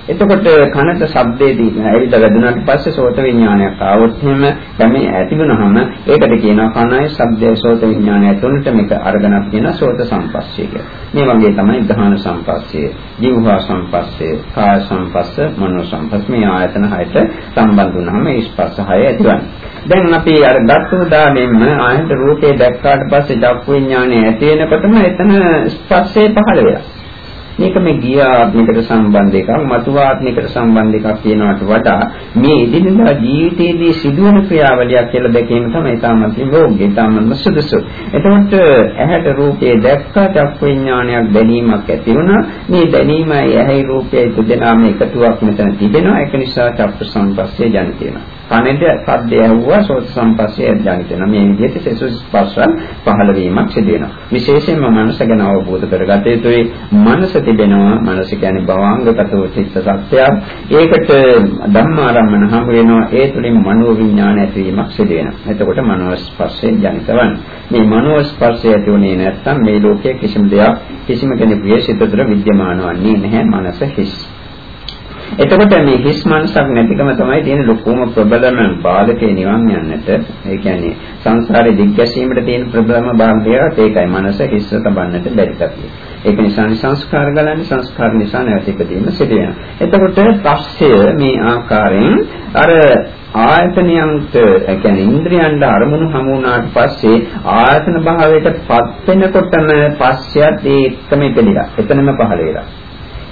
එතකොට කනට ශබ්දේදී ඇවිල්ලා වැදුනාට පස්සේ සෝත විඥානයක් ආවොත් එහෙම දැමේ ඇතිවෙනවම ඒකට කියනවා කනයි ශබ්දයේ සෝත විඥානය තුනට මේක අරගෙනක් කියන සෝත සම්පස්සය කියලා. මේ වගේ තමයි ධාන සම්පස්සය, ජීවහා සම්පස්සය, කාය සම්පස්ස, මනෝ සම්පස්ස මේ ආයතන හයට සම්බන්ධ වුණාම මේ ස්පර්ශ හය ඇතිවන්නේ. දැන් අපි අර ගත්ත උදානෙන්න ආයත රූපේ දැක්කාට පස්සේ චක්කු විඥානය ඇති වෙනකොටම එතන ස්පර්ශය පහළ වෙනවා. මේක මේ ගිය ආත්මිකට සම්බන්ධ එකක්, මතු ආත්මිකට සම්බන්ධ එකක් කියනවට වඩා මේ ඉදිරියදා ජීවිතයේදී සිදුවන ක්‍රියාවලියක් කියලා දැකීම තමයි තාමත් යෝග්‍ය, තාමත් සුදුසු. එතකොට ඇහැට රූපේ දැක්කා චක්ක විඥානයක් දැනීමක් ඇති වුණා. මේ දැනීමයි ඇහැයි රූපයයි දෙදෙනාම එකතුවක් මෙතන තිබෙනවා. ඒක නිසා චක්ක සංපස්සේ ජනිත වෙනවා. කනෙද සද්දය ඇහුවා සෝත සම්පස්සේ ජනිත වෙනවා. මේ විදිහට සෙසු ස්පර්ශ පහළ වීමක් සිදු වෙනවා. විශේෂයෙන්ම මනස ගැන අවබෝධ කරගත යුතුයි. මනස තිබෙනවා. මනස කියන්නේ භවංගගතව චිත්ත සත්‍යයක්. ඒකට ධම්මාරම්මන හම් වෙනවා. ඒ තුළින් මනෝ විඥාන ඇතිවීමක් සිදු වෙනවා. එතකොට මනෝ ස්පර්ශයෙන් ජනිත වන්නේ. මේ මනෝ ස්පර්ශය ඇතිුනේ නැත්නම් මේ ලෝකයේ කිසිම දෙයක් කිසිම කෙනෙකුගේ සිත තුළ විද්‍යමාන වන්නේ නැහැ. මනස හිස්. එතකොට මේ හිස් මනසක් නැතිකම තමයි තියෙන ලොකුම ප්‍රබලම බාධකේ නිවන් යන්නට. ඒ කියන්නේ සංසාරේ දිග්ගැසීමට තියෙන ප්‍රබලම බාධකයක් ඒකයි. මනස හිස්ස තබන්නට බැරි කතිය. ඒක නිසා සංස්කාර ගලන්නේ සංස්කාර නිසා නැවත ඉපදීම සිදු වෙනවා. එතකොට පස්සේ මේ ආකාරයෙන් අර ආයතනයන්ට ඒ කියන්නේ ඉන්ද්‍රියන්ට අරමුණු හමු වුණාට පස්සේ ආයතන භාවයට පත් වෙනකොටම පස්සයත් ඒ එක්කම ඉපදිලා. එතනම පහළ වෙලා.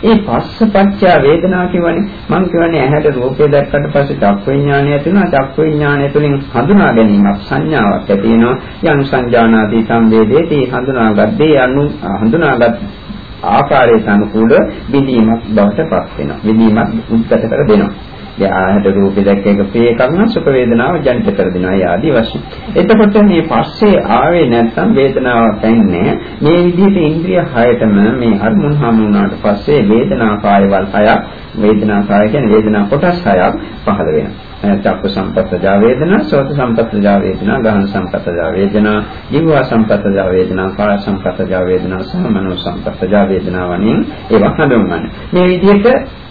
ඒ පස්සපච්චය වේදනා කියවනේ. මම කියවනේ ඇහැට රූපය දැක්කට පස්සේ චක්ක විඥානය ඇති වෙනවා චක්ක විඥානය තුළින් හඳුනා ගැනීමක් සංඥාවක් ඇති වෙනවා. යම් සංජානාදී සංවේදේති හඳුනාගත් දේ අනු හඳුනාගත් ආකාරයට අනුකූල විදීමක් බවට පත් වෙනවා. විදීමක් උද්ගත කර දෙනවා. ආහත රූපේ දැක්ක එක ප්‍රිය කරන සුඛ වේදනාව ජනිත කර දෙනවා ඒ ආදී වශයෙන්. එතකොට මේ පස්සේ ආවේ නැත්නම් වේදනාවක් දැනෙන්නේ මේ විදිහට ඉන්ද්‍රිය හයතම මේ අරමුණු හමුුණාට පස්සේ වේදනා කායවල් හයක් වේදනා කාය කියන්නේ වේදනා කොටස් හයක් පහළ වෙනවා. චක්ක සම්පත්තජා වේදනා, සෝත සම්පත්තජා වේදනා, ගහන සම්පත්තජා වේදනා, ජීව සම්පත්තජා වේදනා, කාය සම්පත්තජා වේදනා, සහ මනෝ සම්පත්තජා වේදනා වලින් ඒවා හඳුන්වන්නේ. මේ විදිහට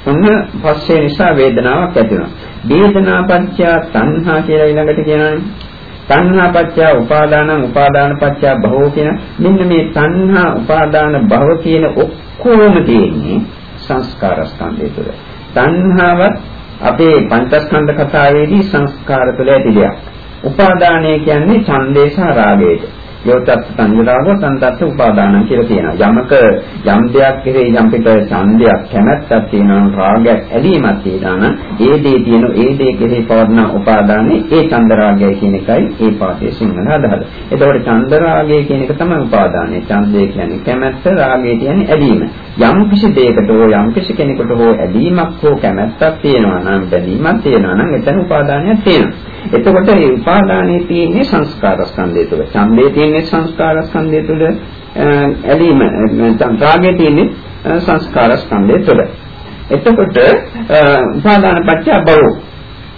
ඔන්න පස්සේ නිසා වේදනාවක් ඇති වෙනවා. වේදනාපච්චය තණ්හා කියලා ඊළඟට කියනවානේ. තණ්හාපච්චය උපාදානං උපාදානපච්චය භවෝ කියන මෙන්න මේ තණ්හා උපාදාන භව කියන ඔක්කොම තියෙන්නේ සංස්කාර ස්කන්ධය තුළ. තණ්හාවත් අපේ පංචස්කන්ධ කතාවේදී සංස්කාර තුළ ඇති දෙයක්. උපාදානය කියන්නේ ඡන්දේ සහ රාගයේද. යෝතත් සංජරාව සංතත් උපාදාන කියලා කියනවා. යමක යම් දෙයක් කෙරෙහි යම් පිට ඡන්දයක් කැමැත්තක් තියෙනවා රාගයක් ඇලීමක් තියෙනවා ඒ දේ තියෙන ඒ දේ කෙරෙහි පවර්ණ උපාදානේ ඒ ඡන්ද රාගය කියන එකයි ඒ පාඨයේ සිංහල අදහස. එතකොට ඡන්ද රාගය කියන එක තමයි උපාදානේ. ඡන්දය කියන්නේ කැමැත්ත රාගය කියන්නේ ඇලීම. යම් කිසි දෙයකට හෝ යම් කිසි කෙනෙකුට හෝ ඇලීමක් හෝ කැමැත්තක් තියෙනවා නම් බැඳීමක් තියෙනවා නම් එතන උපාදානයක් තියෙනවා. එතකොට මේ උපාදානයේ තියෙන්නේ සංස්කාර ස්කන්ධය තුළ. ඡන්දයේ තියෙන්නේ සංස්කාර ස්කන්ධය තුළ ඇලීම රාගයේ තියෙන්නේ සංස්කාර ස්කන්ධය තුළ. එතකොට උපාදාන පත්‍ය භව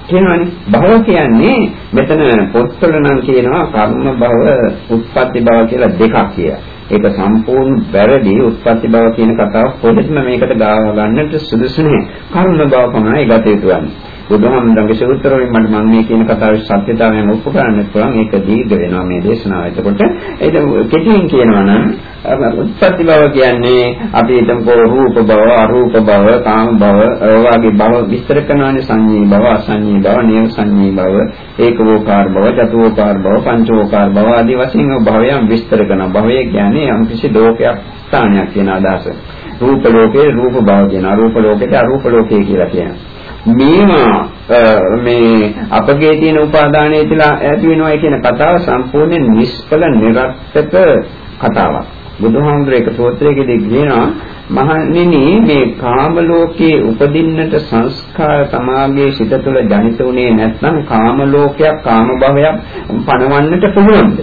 කියනවනේ භව කියන්නේ මෙතන පොත්වල නම් කියනවා කර්ම භව, උත්පත්ති භව කියලා දෙකක් කියලා. ඒක සම්පූර්ණ වැරදි උත්පත්ති භව කියන කතාව පොඩ්ඩක්ම මේකට ගාව ගන්නට සුදුසු නැහැ. කර්ම භව පමණයි ගත යුතු වන්නේ. බුදුහාමුදුරන්ගේ සූත්‍ර වලින් මට මම මේ කියන කතාවේ සත්‍යතාවයන් ඔප්පු කරන්න පුළුවන් ඒක දීර්ඝ වෙනවා මේ දේශනාව. එතකොට ඒක කෙටියෙන් කියනවා නම් උත්පත්ති භව කියන්නේ අපි හිතමු රූප භව, අරූප භව, කාම භව, ඔයවාගේ භව විස්තර කරනවානේ සංඤී භව, අසංඤී භව, නියම සංඤී භව, ඒකවෝකාර භව, චතුෝකාර භව, පංචෝකාර භව ආදී වශයෙන් භවයන් විස්තර කරනවා. භවය කියන්නේ යම්කිසි ලෝකයක් ස්ථානයක් කියන අදහස. රූප ලෝකේ රූප භව කියන අරූප ලෝකේ අරූප ලෝකේ කියලා කියනවා. මේවා මේ අපගේ තියෙන උපාදානයේ තියලා ඇති වෙනවා කියන කතාව සම්පූර්ණයෙන් නිෂ්ඵල නිර්ර්ථක කතාවක්. බුදුහාමුදුරේ එක සූත්‍රයකදී කියනවා මහණෙනි මේ කාම ලෝකයේ උපදින්නට සංස්කාර සමාගයේ සිත තුළ ජනිත උනේ නැත්නම් කාම ලෝකයක් කාම භවයක් පණවන්නට පුළුවන්ද?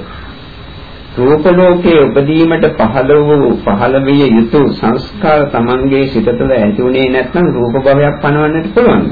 රූප ලෝකයේ උපදීමට පහළ වූ පහළ විය යුතු සංස්කාර තමන්ගේ සිත තුළ ඇති උනේ නැත්නම් රූප භවයක් පනවන්නට පුළුවන්ද?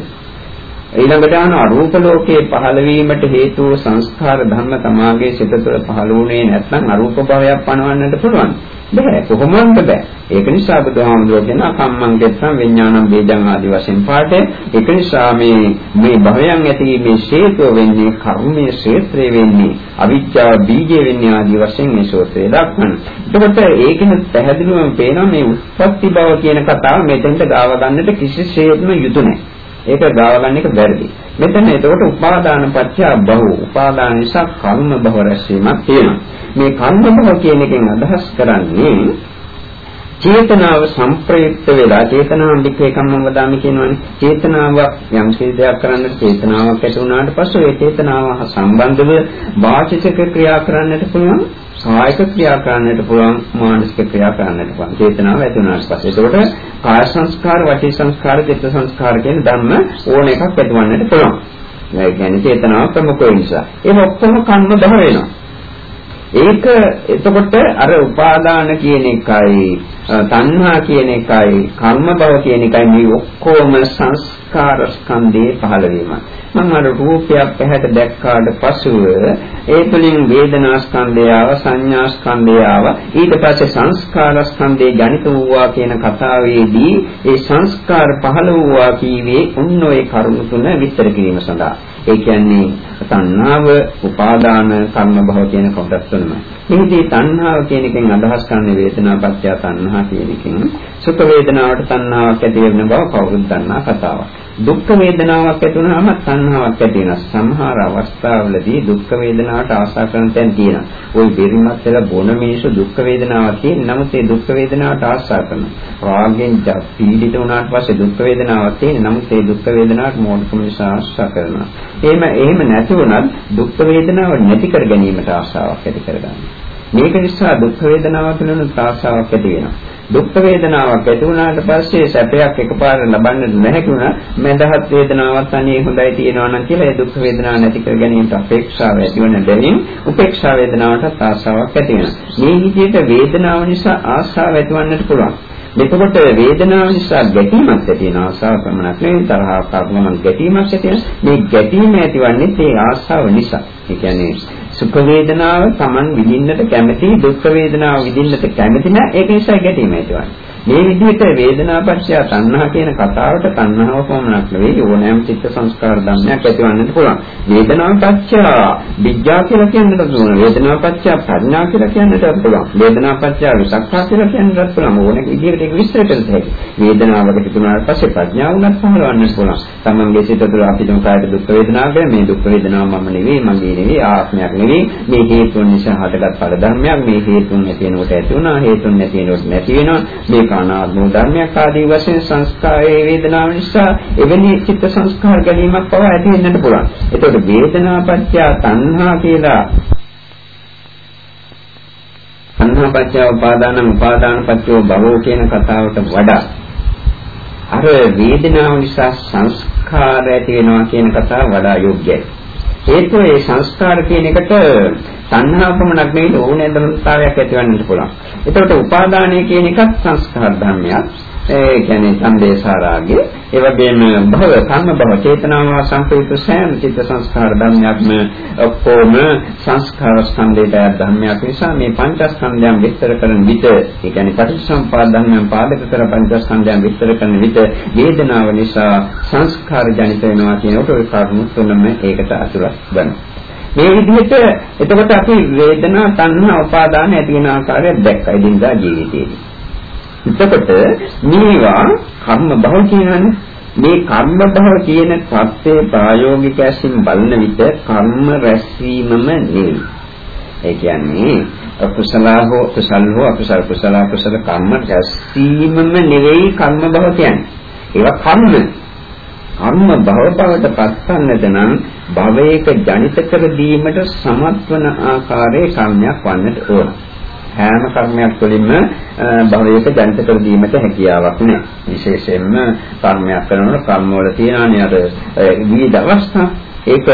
ඊළඟට අන අරූප ලෝකයේ පහළ වීමට හේතු වූ සංස්කාර ධර්ම තමාගේ සිත තුළ පහළ වුණේ නැත්නම් අරූප භවයක් පනවන්නට පුළුවන්. බෑ කොහොමද බෑ. ඒක නිසා බුදුහාමුදුරුවෝ කියන කම්මං දෙත්තම් විඥානං වේදං ආදී වශයෙන් පාඩේ. ඒක නිසා මේ මේ භවයන් ඇතිවීමේ හේතුව වෙන්නේ කර්මයේ ක්ෂේත්‍රය වෙන්නේ අවිජ්ජා බීජය වෙන්නේ ආදී වශයෙන් මේ සූත්‍රය දක්වන. එතකොට ඒකෙන් පැහැදිලිවම පේනවා මේ උත්පත්ති භව කියන කතාව මෙතෙන්ට ගාව ගන්නට කිසිසේත්ම යුතු නැහැ. ඒක ගාව ගන්න එක වැරදි. මෙතන එතකොට උපාදාන පත්‍ය බහු උපාදාන නිසා කර්ම බව රැස්වීමක් තියෙනවා. මේ කර්ම බව කියන එකෙන් අදහස් කරන්නේ චේතනාව සංප්‍රයුක්ත වෙලා චේතනාවන් විකේ කම්මං වදාමි කියනවනේ චේතනාවක් යම් දෙයක් කරන්න චේතනාවක් ඇති වුණාට පස්සේ ඒ චේතනාව සම්බන්ධව වාචික ක්‍රියා කරන්නට පුළුවන් කායික ක්‍රියා කරන්නට පුළුවන් මානසික ක්‍රියා කරන්නට පුළුවන්. චේතනාව ඇති වුණාට පස්සේ. ඒකට කාය සංස්කාර වචී සංස්කාර චිත්ත සංස්කාර කියන ධර්ම ඕන එකක් ඇතිවන්නට පුළුවන්. ඒ කියන්නේ චේතනාව ප්‍රමුඛ නිසා. ඒක ඔක්කොම කර්ම බහ වෙනවා. ඒක එතකොට අර උපාදාන කියන එකයි තණ්හා කියන එකයි කර්ම භව කියන එකයි මේ ඔක්කොම සංස්කාර ස්කන්ධේ පහළ වීම. මම අර රූපයක් පැහැට දැක්කාට පසුව ඒ තුළින් වේදනා ස්කන්ධය ආව සංඥා ස්කන්ධය ආව ඊට පස්සේ සංස්කාර ස්කන්ධේ ජනිත වූවා කියන කතාවේදී ඒ සංස්කාර පහළ වූවා කීවේ උන් ඔය කරුණු තුන විස්තර කිරීම සඳහා. ඒ කියන්නේ තණ්හාව, උපාදාන, කර්ම භව කියන කොටස් තුනම. මෙහිදී තණ්හාව කියන එකෙන් අදහස් කරන්නේ වේදනාපත්‍ය තණ්හා කියන එකෙන්. සුඛ වේදනාවට තණ්හාවක් ඇති වෙන බව කවුරුත් දන්නා කතාවක්. දුක් වේදනාවක් ඇති වුණාම තණ්හාවක් ඇති වෙනවා. සමහර අවස්ථාවලදී දුක් වේදනාවට ආශා කරන තැන් තියෙනවා. ওই බෙරිමත් වෙලා බොන මිනිස්සු දුක් වේදනාවක් තියෙන නමුත් ඒ දුක් වේදනාවට ආශා කරනවා. රාගෙන් පීඩිත වුණාට පස්සේ දුක් වේදනාවක් තියෙන නමුත් ඒ දුක් වේදනාවට මෝඩකම නිසා ආශා කරනවා. එහෙම එහෙම නැති වුණත් දුක් වේදනාව නැති කර ගැනීමට ආශාවක් ඇති කරගන්නවා. මේක නිසා දුක් වේදනාව පිළිබඳ ආශාවක් ඇති වෙනවා. දුක් වේදනාවක් ඇති වුණාට පස්සේ සැපයක් එකපාර ලබන්නට නැහැ වුණා මඳහත් වේදනාවක් අනේ හොඳයි තියෙනවා නම් කියලා ඒ දුක් වේදනාව නැති කර ගැනීමට අපේක්ෂාව ඇති වෙන දෙමින් උපේක්ෂා වේදනාවට ආසාවක් ඇති වෙනවා මේ විදිහට වේදනාව නිසා ආසාව ඇතිවන්නට පුළුවන් එතකොට වේදනාව නිසා ගැටීමක් ඇති වෙන ආසාව පමණක් නෙවෙයි තරහක් ආත්මම ගැටීමක් ඇති වෙන මේ ගැටීම ඇතිවන්නේ ඒ ආසාව නිසා. ඒ කියන්නේ සුඛ වේදනාව Taman විඳින්නට කැමති දුක් වේදනාව විඳින්නට කැමති නැහැ ඒක නිසා ගැටීම ඇතිවන්නේ. මේ විදිහට වේදනාපච්චය තණ්හා කියන කතාවට තණ්හාව පමණක් නෙවෙයි ඕනෑම චිත්ත සංස්කාර ධර්මයක් ඇතිවන්නත් පුළුවන්. වේදනාපච්චය විඥා කියලා කියන්නත් පුළුවන්. වේදනාපච්චය ප්‍රඥා කියලා කියන්නත් පුළුවන්. වේදනාපච්චය විසක්ඛා කියලා කියන්නත් පුළුවන්. ඕනෙක විදිහකට ඒක විස්තර කළ හැකියි. වේදනාවකට තිබුණාට පස්සේ ප්‍රඥාව උනත් පහළවන්නත් පුළුවන්. තමන්ගේ සිත තුළ අපිට කායට දුක් වේදනාවක් මේ දුක් වේදනාව මම නෙවෙයි, මගේ නෙවෙයි, ආත්මයක් නෙවෙයි. මේ හේතුන් නිසා හටගත් ඵල ධර්මයක්. මේ හේතුන් නැති වෙනකොට ඇති වුණා, හේතුන් නැති වෙනකොට නැති වෙනවා. මේ අනාත්ම ධර්මයක් ආදී වශයෙන් සංස්කාරයේ වේදනාව නිසා එවැනි චිත්ත සංස්කාර ගැනීමක් පව ඇති වෙන්නට පුළුවන්. එතකොට වේදනාපච්චය තණ්හා කියලා තණ්හාපච්චය උපාදාන උපාදානපච්චය භවෝ කියන කතාවට වඩා අර වේදනාව නිසා සංස්කාර ඇති වෙනවා කියන කතාව වඩා යෝග්‍යයි. හේතුව ඒ සංස්කාර කියන එකට සංහා පමණක් නෙවෙයි ඕනෑ ධර්මතාවයක් ඇතිවන්නත් පුළුවන්. එතකොට උපාදානය කියන එකත් සංස්කාර ධර්මයක්. ඒ කියන්නේ සම්දේශාරාගේ ඒ වගේම භව කර්ම භව චේතනාව සංකේත සෑම චිත්ත සංස්කාර ධර්මයක්ම ඔක්කොම සංස්කාර ස්කන්ධයට ධර්මයක් නිසා මේ පංචස්කන්ධයන් විස්තර කරන විට ඒ කියන්නේ පටිච්චසමුපාද ධර්මයන් පාදක කර පංචස්කන්ධයන් විස්තර කරන විට වේදනාව නිසා සංස්කාර ජනිත වෙනවා කියනකොට ওই කර්ම තුනම ඒකට අතුලත් වෙනවා මේ විදිහට එතකොට අපි වේදනා තණ්හා උපාදාන ඇති වෙන ආකාරය දැක්කයි දිනදා ජීවිතේදී. එතකොට මේවා කර්ම භව කියන්නේ මේ කර්ම භව කියන தත්ත්වයේ ප්‍රායෝගික ඇසින් බලන විට කර්ම රැස්වීමම නෙවෙයි. ඒ කියන්නේ අකුසල හෝ කුසල හෝ අකුසල කුසල කුසල කර්ම රැස්වීමම නෙවෙයි කර්ම භව කියන්නේ. ඒවා කර්ම. කර්ම භව බවට පත්වන්නට නම් භවයක ජනිත කර දීමට සමත් වන ආකාරයේ කර්මයක් වන්නට ඕන. හැම කර්මයක් තුළින්ම භවයක ජනිත කර දීමට හැකියාවක් නැහැ. විශේෂයෙන්ම කර්මයක් කරනකොට කර්ම වල තියෙනනේ අර විවිධ අවස්ථා ඒක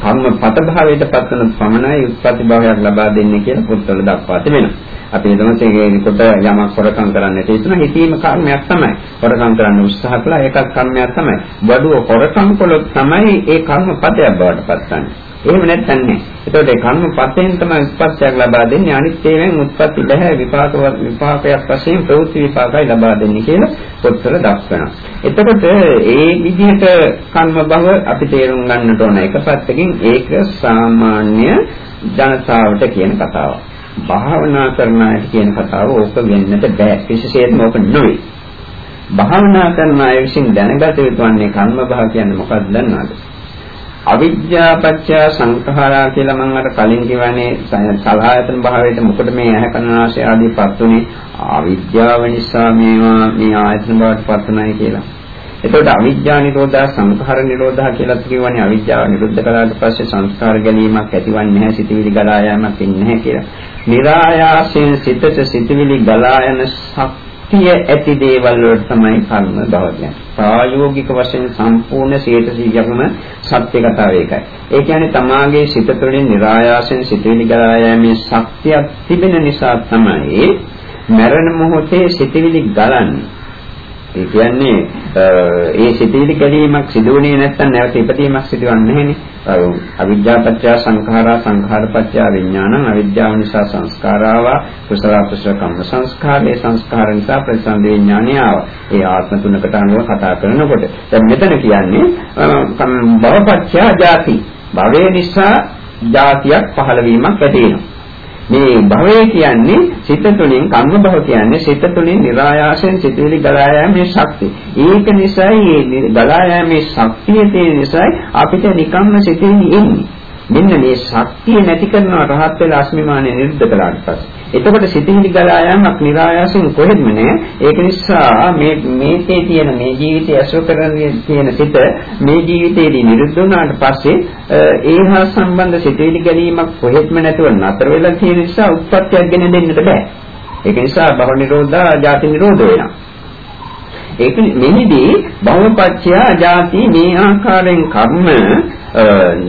කර්ම පත භාවයට පත්වන පමණයි උත්පත්ති භාවයක් ලබා දෙන්නේ කියලා පොත්වල දක්වා තිබෙනවා. අපි හිතමු ඒකට යමක් හොරකම් කරන්නට හිතන හිතීම කර්මයක් තමයි. හොරකම් කරන්න උත්සාහ කළා ඒකත් කර්මයක් තමයි. බඩුව හොරකම් කළොත් තමයි ඒ කර්ම පතයක් බවට පත්වන්නේ. එහෙම නැත්නම් නෑ. ඒතකොට ඒ කර්ම පතෙන් තමයි උත්පත්තියක් ලබා දෙන්නේ. අනිත් ඒවායින් උත්පත්ති බෑ විපාක විපාකයක් වශයෙන් ප්‍රවෘත්ති විපාකයි ලබා දෙන්නේ කියලා පොත්වල දක්වනවා. එතකොට ඒ විදිහට කර්ම භව අපි තේරුම් ගන්නට ඕන එක පැත්තකින් ඒක සාමාන්‍ය ජනතාවට කියන කතාවක්. භාවනා කරන අය කියන කතාව ඕක වෙන්නට බෑ. විශේෂයෙන්ම ඕක නෙවෙයි. භාවනා කරන අය විසින් දැනගත යුතුන්නේ කර්ම භාව කියන්නේ මොකක්ද දන්නවද? අවිද්‍යා පත්‍ය සංඛාරා කියලා මම අර කලින් කියවනේ සලආයතන භාවයට මොකද මේ ඇහැ කනාශය ආදී පත්ුනේ අවිද්‍යාව නිසා මේවා මේ ආයතන භාවයට පත්ුනායි කියලා. එතකොට අවිද්‍යා නිරෝධා සංඛාර නිරෝධා කියලා කියවනේ අවිද්‍යාව නිරුද්ධ කළාට පස්සේ සංස්කාර ගැනීමක් ඇතිවන්නේ නැහැ සිතවිලි ගලා යාමක් ඉන්නේ නැහැ කියලා. નિરાයාසයෙන් සිතට සිතවිලි ගලා යන ශක්තිය ඇති දේවල් වලට තමයි කර්ම බව කියන්නේ. ප්‍රායෝගික වශයෙන් සම්පූර්ණ 100%ක්ම සත්‍ය කතාව ඒකයි. ඒ කියන්නේ තමාගේ සිත තුළින් નિરાයාසයෙන් සිතවිලි ගලා යෑමේ ශක්තියක් තිබෙන නිසා තමයි මරණ මොහොතේ සිතවිලි ගලන්නේ. ඒ කියන්නේ ඒ සිතීලි ගැලීමක් සිදුවුනේ නැත්නම් නැවත ඉපදීමක් සිදුවන්නේ නැහෙනේ. අවිද්‍යා පත්‍ය සංඛාරා සංඛාර පත්‍ය විඥානං අවිද්‍යාව නිසා සංස්කාරාවා කුසල කුසල කම්ම සංස්කාරේ සංස්කාර නිසා ප්‍රතිසන්ද විඥානය ආවා. ඒ ආත්ම තුනකට අනුව කතා කරනකොට දැන් මෙතන කියන්නේ භවපත්‍ය ජාති. භවය නිසා ජාතියක් පහළ වීමක් ඇති වෙනවා. මේ භවය කියන්නේ සිත තුළින් කම්ම භව කියන්නේ සිත තුළින් નિરાයාසයෙන් සිතුවිලි ගලා යෑමේ ශක්තිය. ඒක නිසායි මේ ගලා යෑමේ ශක්තිය තියෙන නිසායි අපිට නිකම්ම සිතුවිලි එන්නේ. මෙන්න මේ ශක්තිය නැති කරනවා රහත් වෙලා අස්මිමානය නිරුද්ධ කළාට පස්සේ. එතකොට සිතිවිලි ගලා යාමක් નિરાයාසයෙන් කොහෙත්ම නෑ. ඒක නිසා මේ මේකේ තියෙන මේ ජීවිතය අසුර කරන තියෙන සිත මේ ජීවිතේදී නිරුද්ධ වුණාට පස්සේ ඒහා සම්බන්ධ සිතිවිලි ගැනීමක් කොහෙත්ම නැතුව නතර වෙලා තියෙන නිසා උත්පත්තියක් ගෙන දෙන්නට බෑ. ඒක නිසා භව නිරෝධා ජාති නිරෝධ වෙනවා. ඒක මෙහිදී භවපච්චය ජාති මේ ආකාරයෙන් කර්ම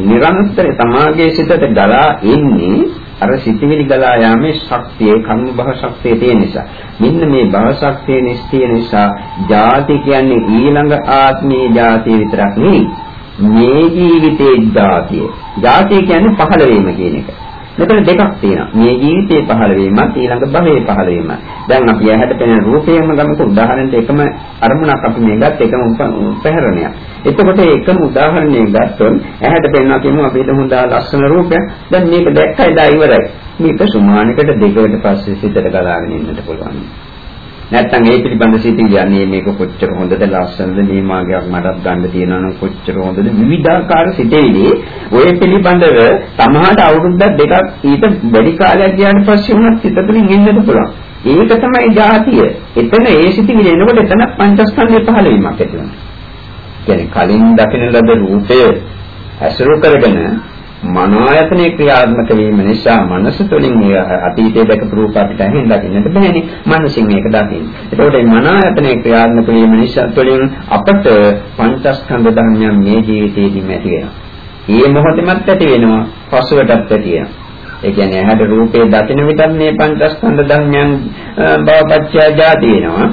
නිරන්තර තමාගේ සිතට ගලා එන්නේ අර සිතිවිලි ගලා යාමේ ශක්තිය කර්ම භව ශක්තිය තියෙන නිසා. මෙන්න මේ භව ශක්තිය නිස්තිය නිසා ජාති කියන්නේ ඊළඟ ආත්මී ජාතිය විතරක් නෙවෙයි. මේ ජීවිතේ ජාතිය. ජාතිය කියන්නේ පහළ වීම කියන එක. මෙතන දෙකක් තියෙනවා. මේ ජීවිතේ පහළ වීමත් ඊළඟ භවයේ පහළ වීමත්. දැන් අපි ඇහැට පෙනෙන රූපයම ගමුකෝ උදාහරණයක් එකම අරමුණක් අපි මේ ගත්ත එකම උපහැරණයක්. එතකොට එකම උදාහරණයක් ගත්තොත් ඇහැට පෙනෙනවා කියමු අපි හිතමු දා ලස්සන රූපයක්. දැන් මේක දැක්කයි දා ඉවරයි. මේක සුමානකට දෙකකට පස්සේ සිතට ගලාගෙන ඉන්නට පුළුවන්. නැත්තම් ඒ පිළිබඳ සිතිවිලි අනේ මේක කොච්චර හොඳද ලස්සනද මේ මාගයක් මටත් ගන්න තියෙනවා නම් කොච්චර හොඳද විවිධාකාර සිතිවිලි ඔය පිළිබඳව සමහරට අවුරුද්දක් දෙකක් ඊට වැඩි කාලයක් ගියාට පස්සේ වුණත් සිත තුළින් ඉන්නත් පුළුවන්. ඒක තමයි ජාතිය. එතන ඒ සිතිවිලි එනකොට එතන පංචස්කන්ධය පහළ වීමක් ඇති වෙනවා. කියන්නේ කලින් දකින ලද රූපය ඇසුරු කරගෙන මනෝයතනේ ක්‍රියාත්මක වීම නිසා මනස තුළින් මේ අතීතයේ දැකපු රූප අපිට ඇහෙන් දකින්නට බෑනේ. මනසින් මේක දකින්න. ඒකෝට මේ මනෝයතනේ ක්‍රියාත්මක වීම නිසා තුළින් අපට පංචස්කන්ධ ධර්මයන් මේ ජීවිතේදීම ඇති වෙනවා. මේ මොහොතෙමත් ඇති වෙනවා, පසුවටත් ඇති වෙනවා. ඒ කියන්නේ ඇහැට රූපේ දකින විට මේ පංචස්කන්ධ ධර්මයන් බවපච්චය ජාති වෙනවා.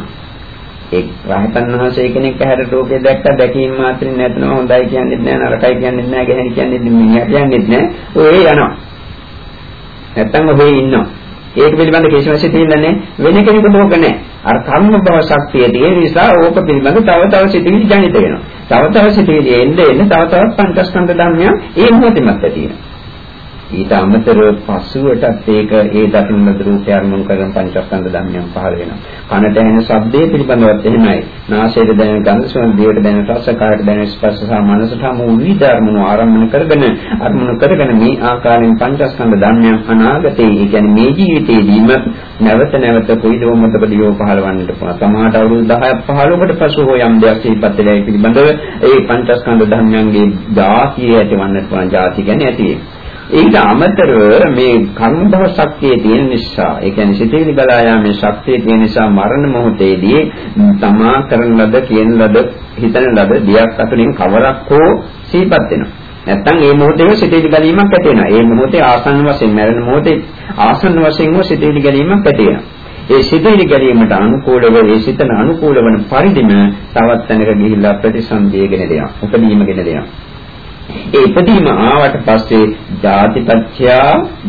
ඒ රහතන් වහන්සේ කෙනෙක් ඇහැර රූපය දැක්ක දැකීම මාත්‍රින් නැතනවා හොඳයි කියන්නේ නැහැ නරකයි කියන්නේ නැහැ ගැහෙන කියන්නේ මිනිහා කියන්නේ නැහැ. ඔය යනවා. නැත්තම් ඔහේ ඉන්නවා. ඒක පිළිබඳ කිසිම සිතිවිල්ලන්නේ වෙන කෙනෙකුට ඕක නැහැ. අර කර්ම භව ශක්තිය තියෙන නිසා ඕක පිළිබඳ තව තව සිතිවිලි ජනිත වෙනවා. තව තව සිතිවිලි එන්න එන්න තව තවත් පංචස්කන්ධ ධර්මයන් ඒ මොහොතේමත් ඇති වෙනවා. ඊට අමතරව පසුවටත් ඒක ඒ දකින්න රූපය අරමුණු කරන පංචස්කන්ධ ධර්මයන් පහළ වෙනවා. කනට ඇහෙන ශබ්දයේ පිළිබඳවත් එහෙමයි. නාසයට දැනෙන ගන්ධ සුවඳ, දිවට දැනෙන රස, කායට දැනෙන ස්පර්ශ සහ මනසට හමු විවිධ අරමුණු ආරම්භන කරගෙන අරමුණු කරගෙන මේ ආකාරයෙන් පංචස්කන්ධ ධර්මයන් අනාගතයේ, ඒ කියන්නේ මේ ජීවිතයේදීම නැවත නැවත කොයිදෝ මොතකදීෝ පහළවන්නට පුළුවන්. සමහරට අවුරුදු 10ක් 15කට පසු හෝ යම් දෙයක් සිහිපත් වෙලා ඒ පිළිබඳව ඒ පංචස්කන්ධ ධර්මයන්ගේ ධාතිය ඇතිවන්නට පුළුවන්. ධාති කියන්නේ ඇති වෙන්නේ. ඊට අමතරව මේ කර්මභව ශක්තිය තියෙන නිසා ඒ කියන්නේ සිතේලි බලා යාමේ ශක්තිය තියෙන නිසා මරණ මොහොතේදී තමා කරන ලද කියන ලද හිතන ලද දියක් අතුලින් කවරක් හෝ සිහිපත් වෙනවා. නැත්තම් ඒ මොහොතේම සිතේලි ගැලීමක් ඇති වෙනවා. ඒ මොහොතේ ආසන්න වශයෙන් මරණ මොහොතේ ආසන්න වශයෙන්ම සිතේලි ගැලීමක් ඇති වෙනවා. ඒ සිතේලි ගැලීමට අනුකූලව ඒ සිතන අනුකූල වන පරිදිම තවත් තැනක ගිහිල්ලා ප්‍රතිසන්දියගෙන දෙනවා. උපදීමගෙන දෙනවා. ඒ ඉපදීම ආවට පස්සේ ජාතිපත්‍ය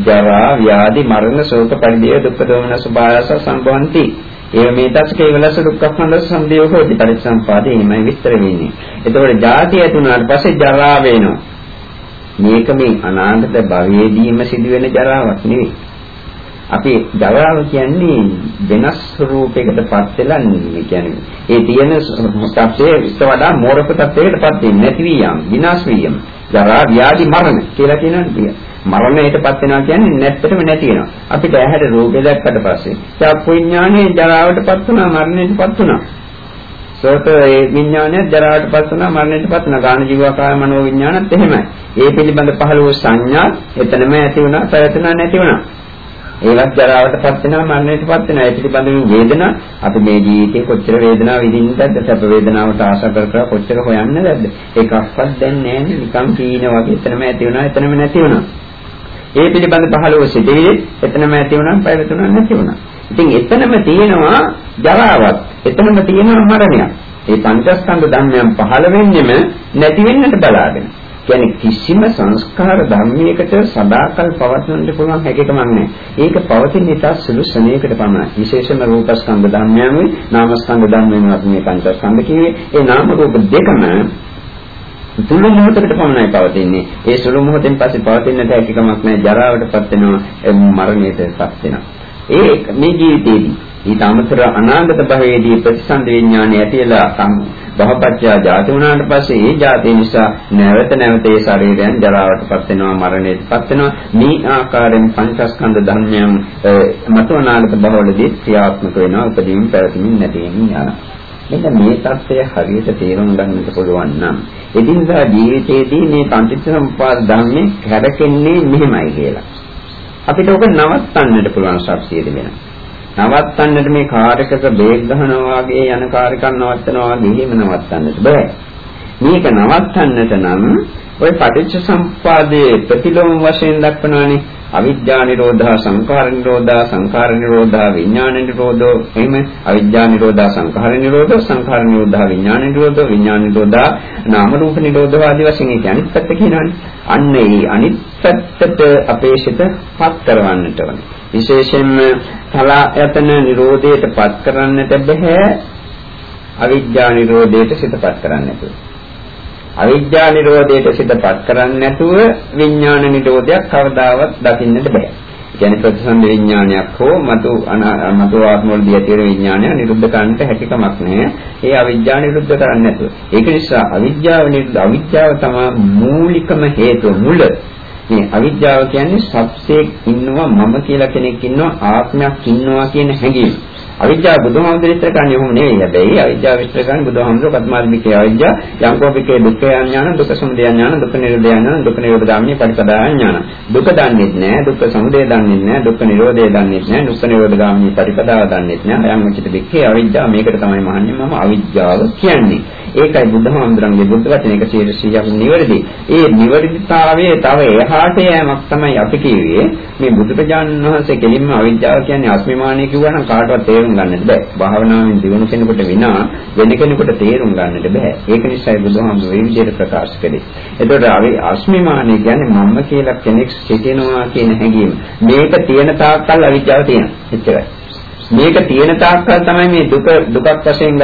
ජරා ව්‍යාධි මරණ ශෝක පරිදේව දුක්ඛ දෝමන සුභායස සම්භවಂತಿ ඒ මේ තස් කේවලස දුක්ඛස්කන්ධ සම්දේව හොති පරිසම්පාදේ එමය විස්තර වෙන්නේ. එතකොට ජාතිය ඇති වුණාට පස්සේ ජරා වෙනවා. මේක මේ අනාගත භවයේදීම සිදුවෙන ජරාවක් නෙවෙයි. අපි ජරාව කියන්නේ වෙනස් ස්වරූපයකටපත් වෙලා කියන්නේ. ඒ තියෙන ස්ථාපයේ ඉස්ත වඩා මෝරක තත්යකටපත් වෙන්නේ නැති වියම් විනාශ වියම් ජරා ව්‍යාධි මරණ කියලා කියනවා මරණයටපත් වෙනවා කියන්නේ නැත්තටම නැති වෙනවා. අපිට ඇහැට රෝගය දැක්කට පස්සේ චක්කු විඥානේ ජරාවටපත් වුණා මරණයටපත් වුණා. සෝත ඒ විඥානය ජරාවටපත් වුණා මරණයටපත් වුණා. ගාන ජීවකාය මනෝ විඥානත් එහෙමයි. ඒ පිළිබඳ පහළ වූ සංඥා එතනම ඇති වුණා පැවතුණා නැති වුණා. ඒවත් ජරාවටපත් වෙනවා මරණයටපත් වෙනවා. ඒ පිළිබඳව වේදනා අපි මේ ජීවිතේ කොච්චර වේදනාව විඳින්නද සැප වේදනාවට ආශා කර කර කොච්චර හොයන්නද? ඒකක්වත් දැන් නැහැ නිකන් කීන වගේ එතනම ඇති වෙනවා එතනම නැති වෙනවා. ඒ පිළිබඳ පහළ වූ සිටිවිලි එතනම ඇති වුණා පැවතුණා නැති වුණා. ඉතින් එතනම තියෙනවා ජරාවක්. එතනම තියෙනවා මරණයක්. මේ පංචස්කන්ධ ධර්මයන් පහළ වෙන්නෙම නැති වෙන්නට බලාගෙන. කියන්නේ කිසිම සංස්කාර ධර්මයකට සදාකල් පවත්වන්නට පුළුවන් හැකියාවක් නැහැ. ඒක පවතින නිසා සුළු ශ්‍රණයකට පමණයි. විශේෂම රූපස්කන්ධ ධර්මයන්ගේ නාමස්කන්ධ ධර්මයන්වත් මේ පංචස්කන්ධ කියේ. ඒ නාම රූප දෙකම සුළු මොහොතකට පමණයි පවතින්නේ. ඒ සුළු මොහොතෙන් පස්සේ පවතින්නට හැකියාවක් නැහැ. ජරාවටපත් වෙනවා, මරණයටපත් වෙනවා. ඒ මේ ජීවිතේදී ඊට අමතරව අනාගත භවයේදී ප්‍රතිසන්ද විඥානය ඇතිලා සම් බහපත්‍යා ජාති වුණාට පස්සේ ඒ ජාතිය නිසා නැවත නැවත ඒ ශරීරයන් ජරාවටපත් වෙනවා මරණයටපත් වෙනවා. මේ ආකාරයෙන් පංචස්කන්ධ ධර්මයන් මතු අනාගත භවවලදී ක්‍රියාත්මක වෙනවා උපදීන් පැවතීමින් නැතිවෙමින් යනවා. මෙන්න මේ தත්ත්වය හරියට තේරුම් ගන්නට පුළුවන් නම් එදිනදා ජීවිතයේදී මේ පංචසම්පාද ධර්මයේ කැඩකෙන්නේ මෙහෙමයි කියලා. අපිට ඔබ නවත්තන්නට පුළුවන් ශක්තිය තිබෙනවා. නවත්තන්නට මේ කාර් එකක බ්‍රේක් ගහනවා වගේ යන කාර් එකක් නවත්තනවා වගේ එහෙම නවත්තන්නට බෑ. මේක නවත්තන්නට නම් ওই පටිච්ච සම්පාදයේ ප්‍රතිලෝම වශයෙන් දක්වනවානේ අවිද්‍යා නිරෝධා සංඛාර නිරෝධා සංඛාර නිරෝධා විඥාන නිරෝධෝ එහෙම අවිද්‍යා නිරෝධා සංඛාර නිරෝධෝ සංඛාර නිරෝධා විඥාන නිරෝධෝ විඥාන නිරෝධා නාම රූප නිරෝධෝ ආදී වශයෙන් ඒක අනිත් පැත්ත කියනවානේ. අන්න ඒ අනිත් පැත්තට අපේ සිත පත් කරවන්නට ඕනේ. විශේෂයෙන්ම සලායතන නිරෝධයට පත් කරන්නට බෑ අවිද්‍යා නිරෝධයට සිතපත් කරන්නට. අවිද්‍යා නිරෝධයට සිතපත් කරන්නේ නැතුව විඥාන නිරෝධයක් කවදාවත් දකින්නට බෑ. කියන්නේ ප්‍රතිසන්ද විඥානයක් හෝ මතු මතු ආත්මවලදී ඇති වෙන විඥානය නිරුද්ධ කරන්නට හැකියාවක් නැහැ. ඒ අවිද්‍යාව නිරුද්ධ කරන්නේ නැතුව. ඒක නිසා අවිද්‍යාව නිරුද්ධ අවිද්‍යාව තමයි මූලිකම හේතුව මුල. මේ අවිද්‍යාව කියන්නේ සත්‍යයක් ඉන්නවා මම කියලා කෙනෙක් ඉන්නවා ආත්මයක් ඉන්නවා කියන හැඟීම. අවිද්‍යාව බුදුහාමුදුරුවෝ විස්තර කරන්නේ ඔහොම නෙවෙයි. හැබැයි අවිද්‍යාව විස්තර කරන්නේ බුදුහාමුදුරුවෝ පත්මාර්මිකේ අවිද්‍යාව, යංකෝපිකේ දුක්ඛ ඥාන, දුක්ඛ සමුදය ඥාන, දුක්ඛ නිරෝධ ඥාන, දුක්ඛ නිරෝධ ගාමිනී පටිපදා ඥාන. දුක දන්නේ නැහැ, දුක්ඛ සමුදය දන්නේ නැහැ, දුක්ඛ නිරෝධය දන්නේ නැහැ, දුක්ඛ නිරෝධ ගාමිනී පටිපදාව දන්නේ නැහැ. යම් විචිත දෙකේ අවිද්‍යාව මේකට තමයි මහන්නේ මම අවිද්‍යාව කියන්නේ. ඒකයි බුදුහාමුදුරන්ගේ බුද්ධ වචන 100ක් නිවැරදි. ඒ නිවැරදිතාවයේ තව එහාට යෑමක් තමයි අපි කිව්වේ. මේ බුදුරජාණන් වහන්සේ කෙලින්ම අවිද්‍යාව කියන්නේ අස්මිමානිය කිව්වනම් කාටවත් තේරුම් ගන්නට බෑ. භාවනාවෙන් දිනු කෙනෙකුට විනා වෙන කෙනෙකුට තේරුම් ගන්නට බෑ. ඒක නිසායි බුදුහාමුදුරේ මේ විදිහට ප්‍රකාශ කළේ. එතකොට අපි අස්මිමානිය කියන්නේ මම කියලා කෙනෙක් සිටිනවා කියන හැඟීම. මේක තියෙන තාක්කල් අවිද්‍යාව තියෙනවා. එච්චරයි. මේක තියෙන තාක්කල් තමයි මේ දුක දුකක් වශයෙන්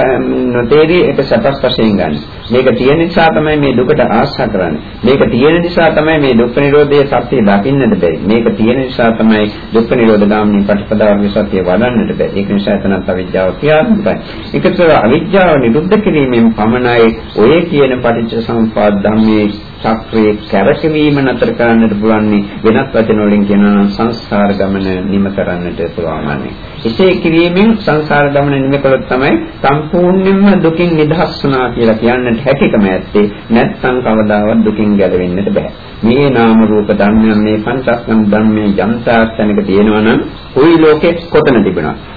නොතේරි ඒක සැපක් වශයෙන් ගන්න. මේක තියෙන නිසා තමයි මේ දුකට ආශා කරන්නේ. මේක තියෙන නිසා තමයි මේ දුක්ඛ නිරෝධයේ සත්‍ය දකින්නට බැරි. මේක තියෙන නිසා තමයි දුක්ඛ නිරෝධ ගාමිනී ප්‍රතිපදාවේ සත්‍ය වඩන්නට බැරි. ඒක නිසා එතනත් අවිජ්ජාව ක්‍රියාත්මකයි. ඒකතර අවිජ්ජාව නිරුද්ධ කිරීමෙන් පමණයි ඔය කියන පටිච්ච සමුප්පාද ධර්මයේ චක්‍රයේ කැරකවීම නතර කරන්නට පුළුවන් වෙනත් වචන වලින් කියනවා නම් සංස්කාර ගමන නිම කරන්නට පුළුවන්. එසේ කිරීමෙන් සංසාර ගමන නිම කළොත් තමයි සම්පූර්ණයෙන්ම දුකින් නිදහස් වුණා කියලා කියන්නට හැකියකම ඇත්තේ. නැත්නම් කවදාවත් දුකින් ගැලවෙන්නට බෑ. මේ නාම රූප ධර්මයන් මේ පංචස්කන්ධ ධර්මයේ යම්තාක් තැනක තියෙනවා නම් කොයි ලෝකෙ කොතන තිබුණා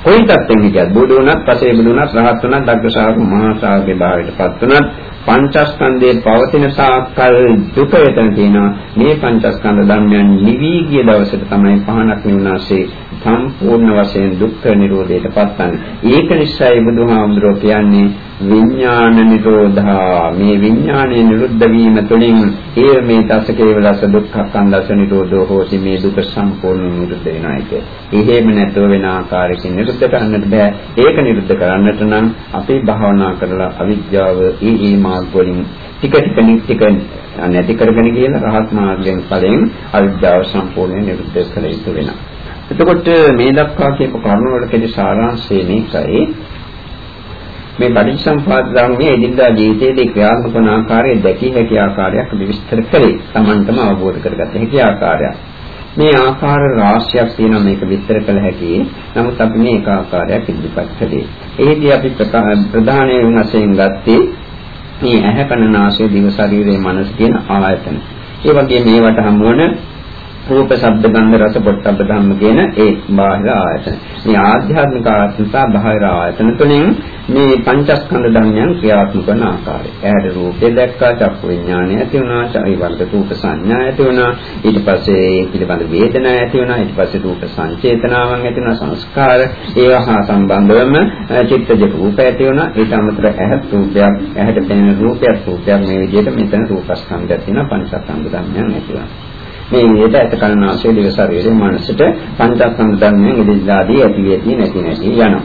කොයි තත්ත්වෙන් හිටියත් බුදු වුණත්, පසේ බුදු වුණත්, රහත් වුණත්, ධග්ගශාවක මහා ශාවකේ භාවයට පත් වුණත් පංචස්කන්ධයේ පවතින සාකල් දුක වෙතන තියෙනවා. මේ පංචස්කන්ධ ධර්මයන් නිවි ගිය දවසට තමයි පහනක් නිවනාසේ සම්පූර්ණ වශයෙන් දුක්ඛ නිරෝධයට පත්වන්නේ. ඒක නිසායි බුදුහාමුදුරුවෝ කියන්නේ විඥාන නිරෝධා මේ විඥානයේ නිරුද්ධ වීම තුළින් ඒ මේ දස කේවලස දුක්ඛ කන්දස නිරෝධෝ හෝති මේ දුක සම්පූර්ණ නිරුද්ධ වෙනවා ඒක. එහෙම නැතුව වෙන ආකාරයකින් නිරුද්ධ කරන්නට බෑ. ඒක නිරුද්ධ කරන්නට නම් අපි භාවනා කරලා අවිද්‍යාව ඊ ඊ මාර්ග වලින් ටික ටික ටික නැති කරගෙන කියන රහත් මාර්ගයෙන් ඵලයෙන් අවිද්‍යාව සම්පූර්ණයෙන් නිරුද්ධ කළ යුතු වෙනවා. එතකොට මේ දක්වා කියපු කරුණු වලකදී සාරාංශය මේකයි මේ පටිච්චසමුපාද ධර්මයේ එදිනදා ජීවිතයේදී ක්‍රියාත්මක වන ආකාරය දැකිය හැකි ආකාරයක් විස්තර කරේ. Tamanටම අවබෝධ කරගත හැකි ආකාරයක්. මේ ආකාර රාශියක් තියෙනවා මේක විස්තර කළ හැකි. නමුත් අපි මේ එක ආකාරයක් ඉදිරිපත් කළේ. එහිදී අපි ප්‍රධානයෙන් වශයෙන් ගත්තේ මේ ඇහැ කන නාසය දිව ශරීරයේ මනස කියන ආයතන. ඒ වගේ මේවට හමු වන රූප, ශබ්ද, ගන්ධ, රස, පොට්ටබ්බ ධම්ම කියන ඒ බාහිර ආයතන. මේ ආධ්‍යාත්මික ආයතන සහ බාහිර ආයතන තුලින් මේ පංචස්කන්ධ ධර්මයන් ක්‍රියාත්මක වන ආකාරය. ඇහැට රූපේ දැක්කා, චක්කු විඥානය ඇති වුණා, ඒ වර්ග රූප සංඥා ඇති වුණා. ඊට පස්සේ ඒ පිළිබඳ වේදනා ඇති වුණා. ඊට පස්සේ රූප සංචේතනාවන් ඇති වුණා, සංස්කාර ඒවා හා සම්බන්ධවම චිත්තජ රූප ඇති වුණා. ඊට අමතරව ඇහත් රූපයක්, ඇහැට පෙනෙන රූපයක්, රූපයක් මේ විදිහට මෙතන රූපස්කන්ධයක් තියෙනවා, පංචස්කන්ධ ධර්මයන් ඇති වෙනවා. මේ විදිහට ඇත කලනාශය දිව ශරීරයේ මනසට පංචස්කන්ධ ධර්මයන් ඉදිරිලාදී ඇති වෙති නැති නැති යනවා.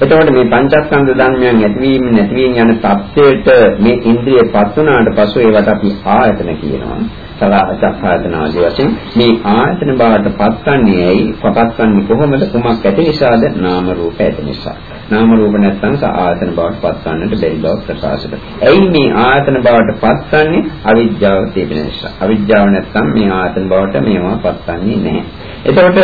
එතකොට මේ පංචස්කන්ධ ධර්මයන් ඇතිවීම නැතිවීම යන தත්ත්වයට මේ ඉන්ද්‍රිය පත් වුණාට පසු ඒවට අපි ආයතන කියනවා. සලආචක්ඛායතන ආදී වශයෙන් මේ ආයතන බවට පත්වන්නේ ඇයි? පත්වන්නේ කොහොමද? කුමක් ඇති නිසාද? නාම රූප ඇති නිසා. නාම රූප නැත්නම් ආයතන බවට පත්වන්නට බැරි බව ප්‍රකාශ කරනවා. ඇයි මේ ආයතන බවට පත්වන්නේ? අවිද්‍යාව තිබෙන නිසා. අවිද්‍යාව නැත්නම් මේ ආයතන බවට මේවා පත්වන්නේ නැහැ. එතකොට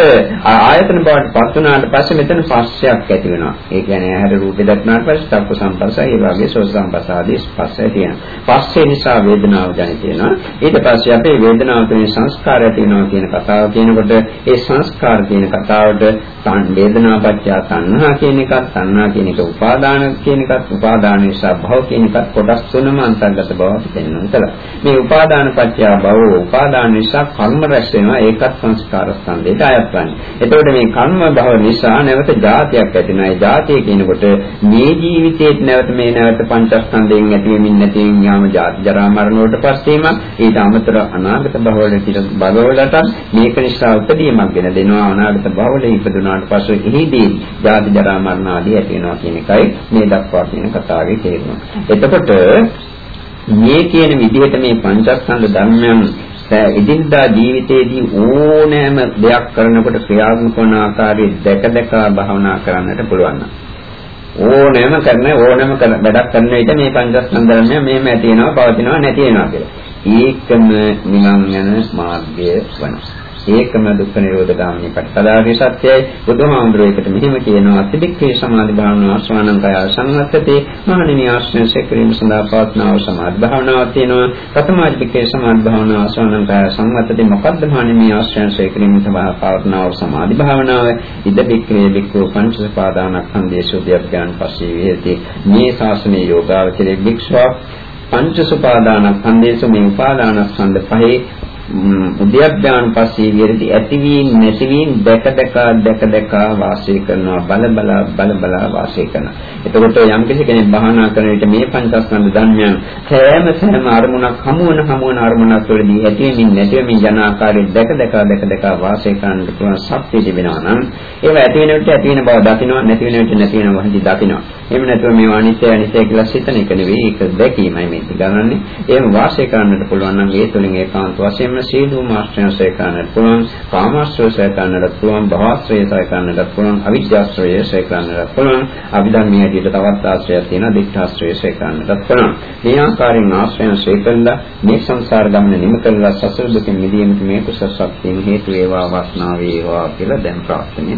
ආයතන බවට පත් වුණාට පස්සේ මෙතන පස්සයක් ඇති වෙනවා. ඒ කියන්නේ ඇහැට රූපේ දැක්නාට පස්සේ චක්ක සංපස්සය ඒ වගේ සෝත සංපස්සාදී ස්පර්ශය තියෙනවා. පස්සේ නිසා වේදනාව ජනිත වෙනවා. ඊට පස්සේ අපේ වේදනාව තුළින් සංස්කාර ඇති වෙනවා කියන කතාව කියනකොට ඒ සංස්කාර කියන කතාවට තන් වේදනාපච්චය තණ්හා කියන එකත් තණ්හා කියන එක උපාදාන කියන එකත් උපාදාන නිසා භව කියන එකත් කොටස් තුනම අන්තර්ගත බව පෙන්වන්න කළා. මේ උපාදාන පත්‍ය භව උපාදාන නිසා කර්ම රැස් වෙනවා ඒකත් සංස්කාර ස්කන්ධ ඡන්දයට අයත් වන්නේ. එතකොට මේ කර්ම භව නිසා නැවත ජාතියක් ඇති වෙනවා. ඒ ජාතිය කියනකොට මේ ජීවිතේත් නැවත මේ නැවත පංචස්කන්ධයෙන් ඇති වෙමින් නැති වෙමින් යාම ජාති ජරා මරණ වලට පස්සේම ඊට අමතර අනාගත භවවලට භවවලට මේක නිසා උපදීමක් ගෙන දෙනවා. අනාගත භවවල ඉපදුනාට පස්සේ එහිදී ජාති ජරා මරණ ආදී ඇති වෙනවා කියන එකයි මේ දක්වා කියන කතාවේ තේරුම. එතකොට මේ කියන විදිහට මේ පංචස්කන්ධ ධර්මයන් එදිනදා ජීවිතයේදී ඕනෑම දෙයක් කරනකොට ක්‍රියාත්මක වන ආකාරය දැක දැක භාවනා කරන්නට පුළුවන්. ඕනෑම කරන ඕනෑම වැඩක් කරන විට මේ පංචස්කන්ධ ධර්මය මේම ඇති වෙනවා පවතිනවා නැති වෙනවා කියලා. ඒකම නිවන් යන මාර්ගය වෙනවා. ඒකම දුක්ඛ නිරෝධ ගාමිනී පටිපදාවේ සත්‍යයි. බුදුහාමුදුරේකට මෙහිම කියනවා අතිබික්කේ සමාධි භාවනාව ආස්වානං කය සංගතතේ මහණෙනි ආශ්‍රය කිරීම සඳහා පවත්නාව සමාධි භාවනාවක් තියෙනවා. ප්‍රථමාධිබික්කේ සමාධි භාවනාව ආස්වානං කය සංගතතේ මොකද්ද මහණෙනි ආශ්‍රය කිරීම සඳහා පවත්නාව සමාධි භාවනාව? ඉද බික්කේ බික්කෝ පංචසපාදානස්කන්ධයේ සුද්ධියඥාන පස්සේ විහෙති. මේ ශාසනීය යෝගාවචරයේ භික්ෂුවක් පංච සුපාදානස්කන්ධයේ මේ උපාදානස්කන්ධ පහේ උද්‍යප්ඥාන පස්සේ විරති ඇතිවීම නැතිවීම දැක දැක දැක දැක වාසය කරනවා බල බල බල බල වාසය කරනවා. එතකොට යම් කෙනෙක් භාවනා කරන විට මේ පංචස්කන්ධ ධර්මයන් සෑම සෑම අරමුණක් හමු වෙන හමු වෙන අරමුණක් වලදී ඇතිවීම නැතිවීම යන ආකාරයෙන් දැක දැක දැක දැක වාසය කරන්න පුළුවන් ශක්තිය තිබෙනවා නම් ඒවා ඇති වෙන විට ඇති වෙන බව දකිනවා නැති වෙන විට නැති වෙන බව දකිනවා. එහෙම නැතුව මේ අනිත්‍ය අනිත්‍ය කියලා සිතන එක නෙවෙයි ඒක දැකීමයි මේ ගණන්නේ. එහෙම වාසය කරන්නට පුළුවන් නම් ඒ තුළින් ඒකාන්ත වශයෙන්ම සීලුම ආශ්‍රයසය කරන්නට පුළුවන්, කාමාශ්‍රයසය කරන්නට පුළුවන්, භවශ්‍රයසය කරන්නට පුළුවන්, අවිද්‍යාශ්‍රයසය කරන්නට පුළුවන්, අභිධර්මයේ හැටියට තවත් ආශ්‍රයයක් තියෙනවා, දික්ඨාශ්‍රයසය කරන්නට පුළුවන්. මේ ආකාරයෙන් ආශ්‍රයසය කළා මේ සංසාර ගමන නිම කළා සසර දුකින් මිදීමට මේ කුසල ශක්තියෙන් හේතු වේවා වාසනාව වේවා කියලා දැන් ප්‍රාර්ථනා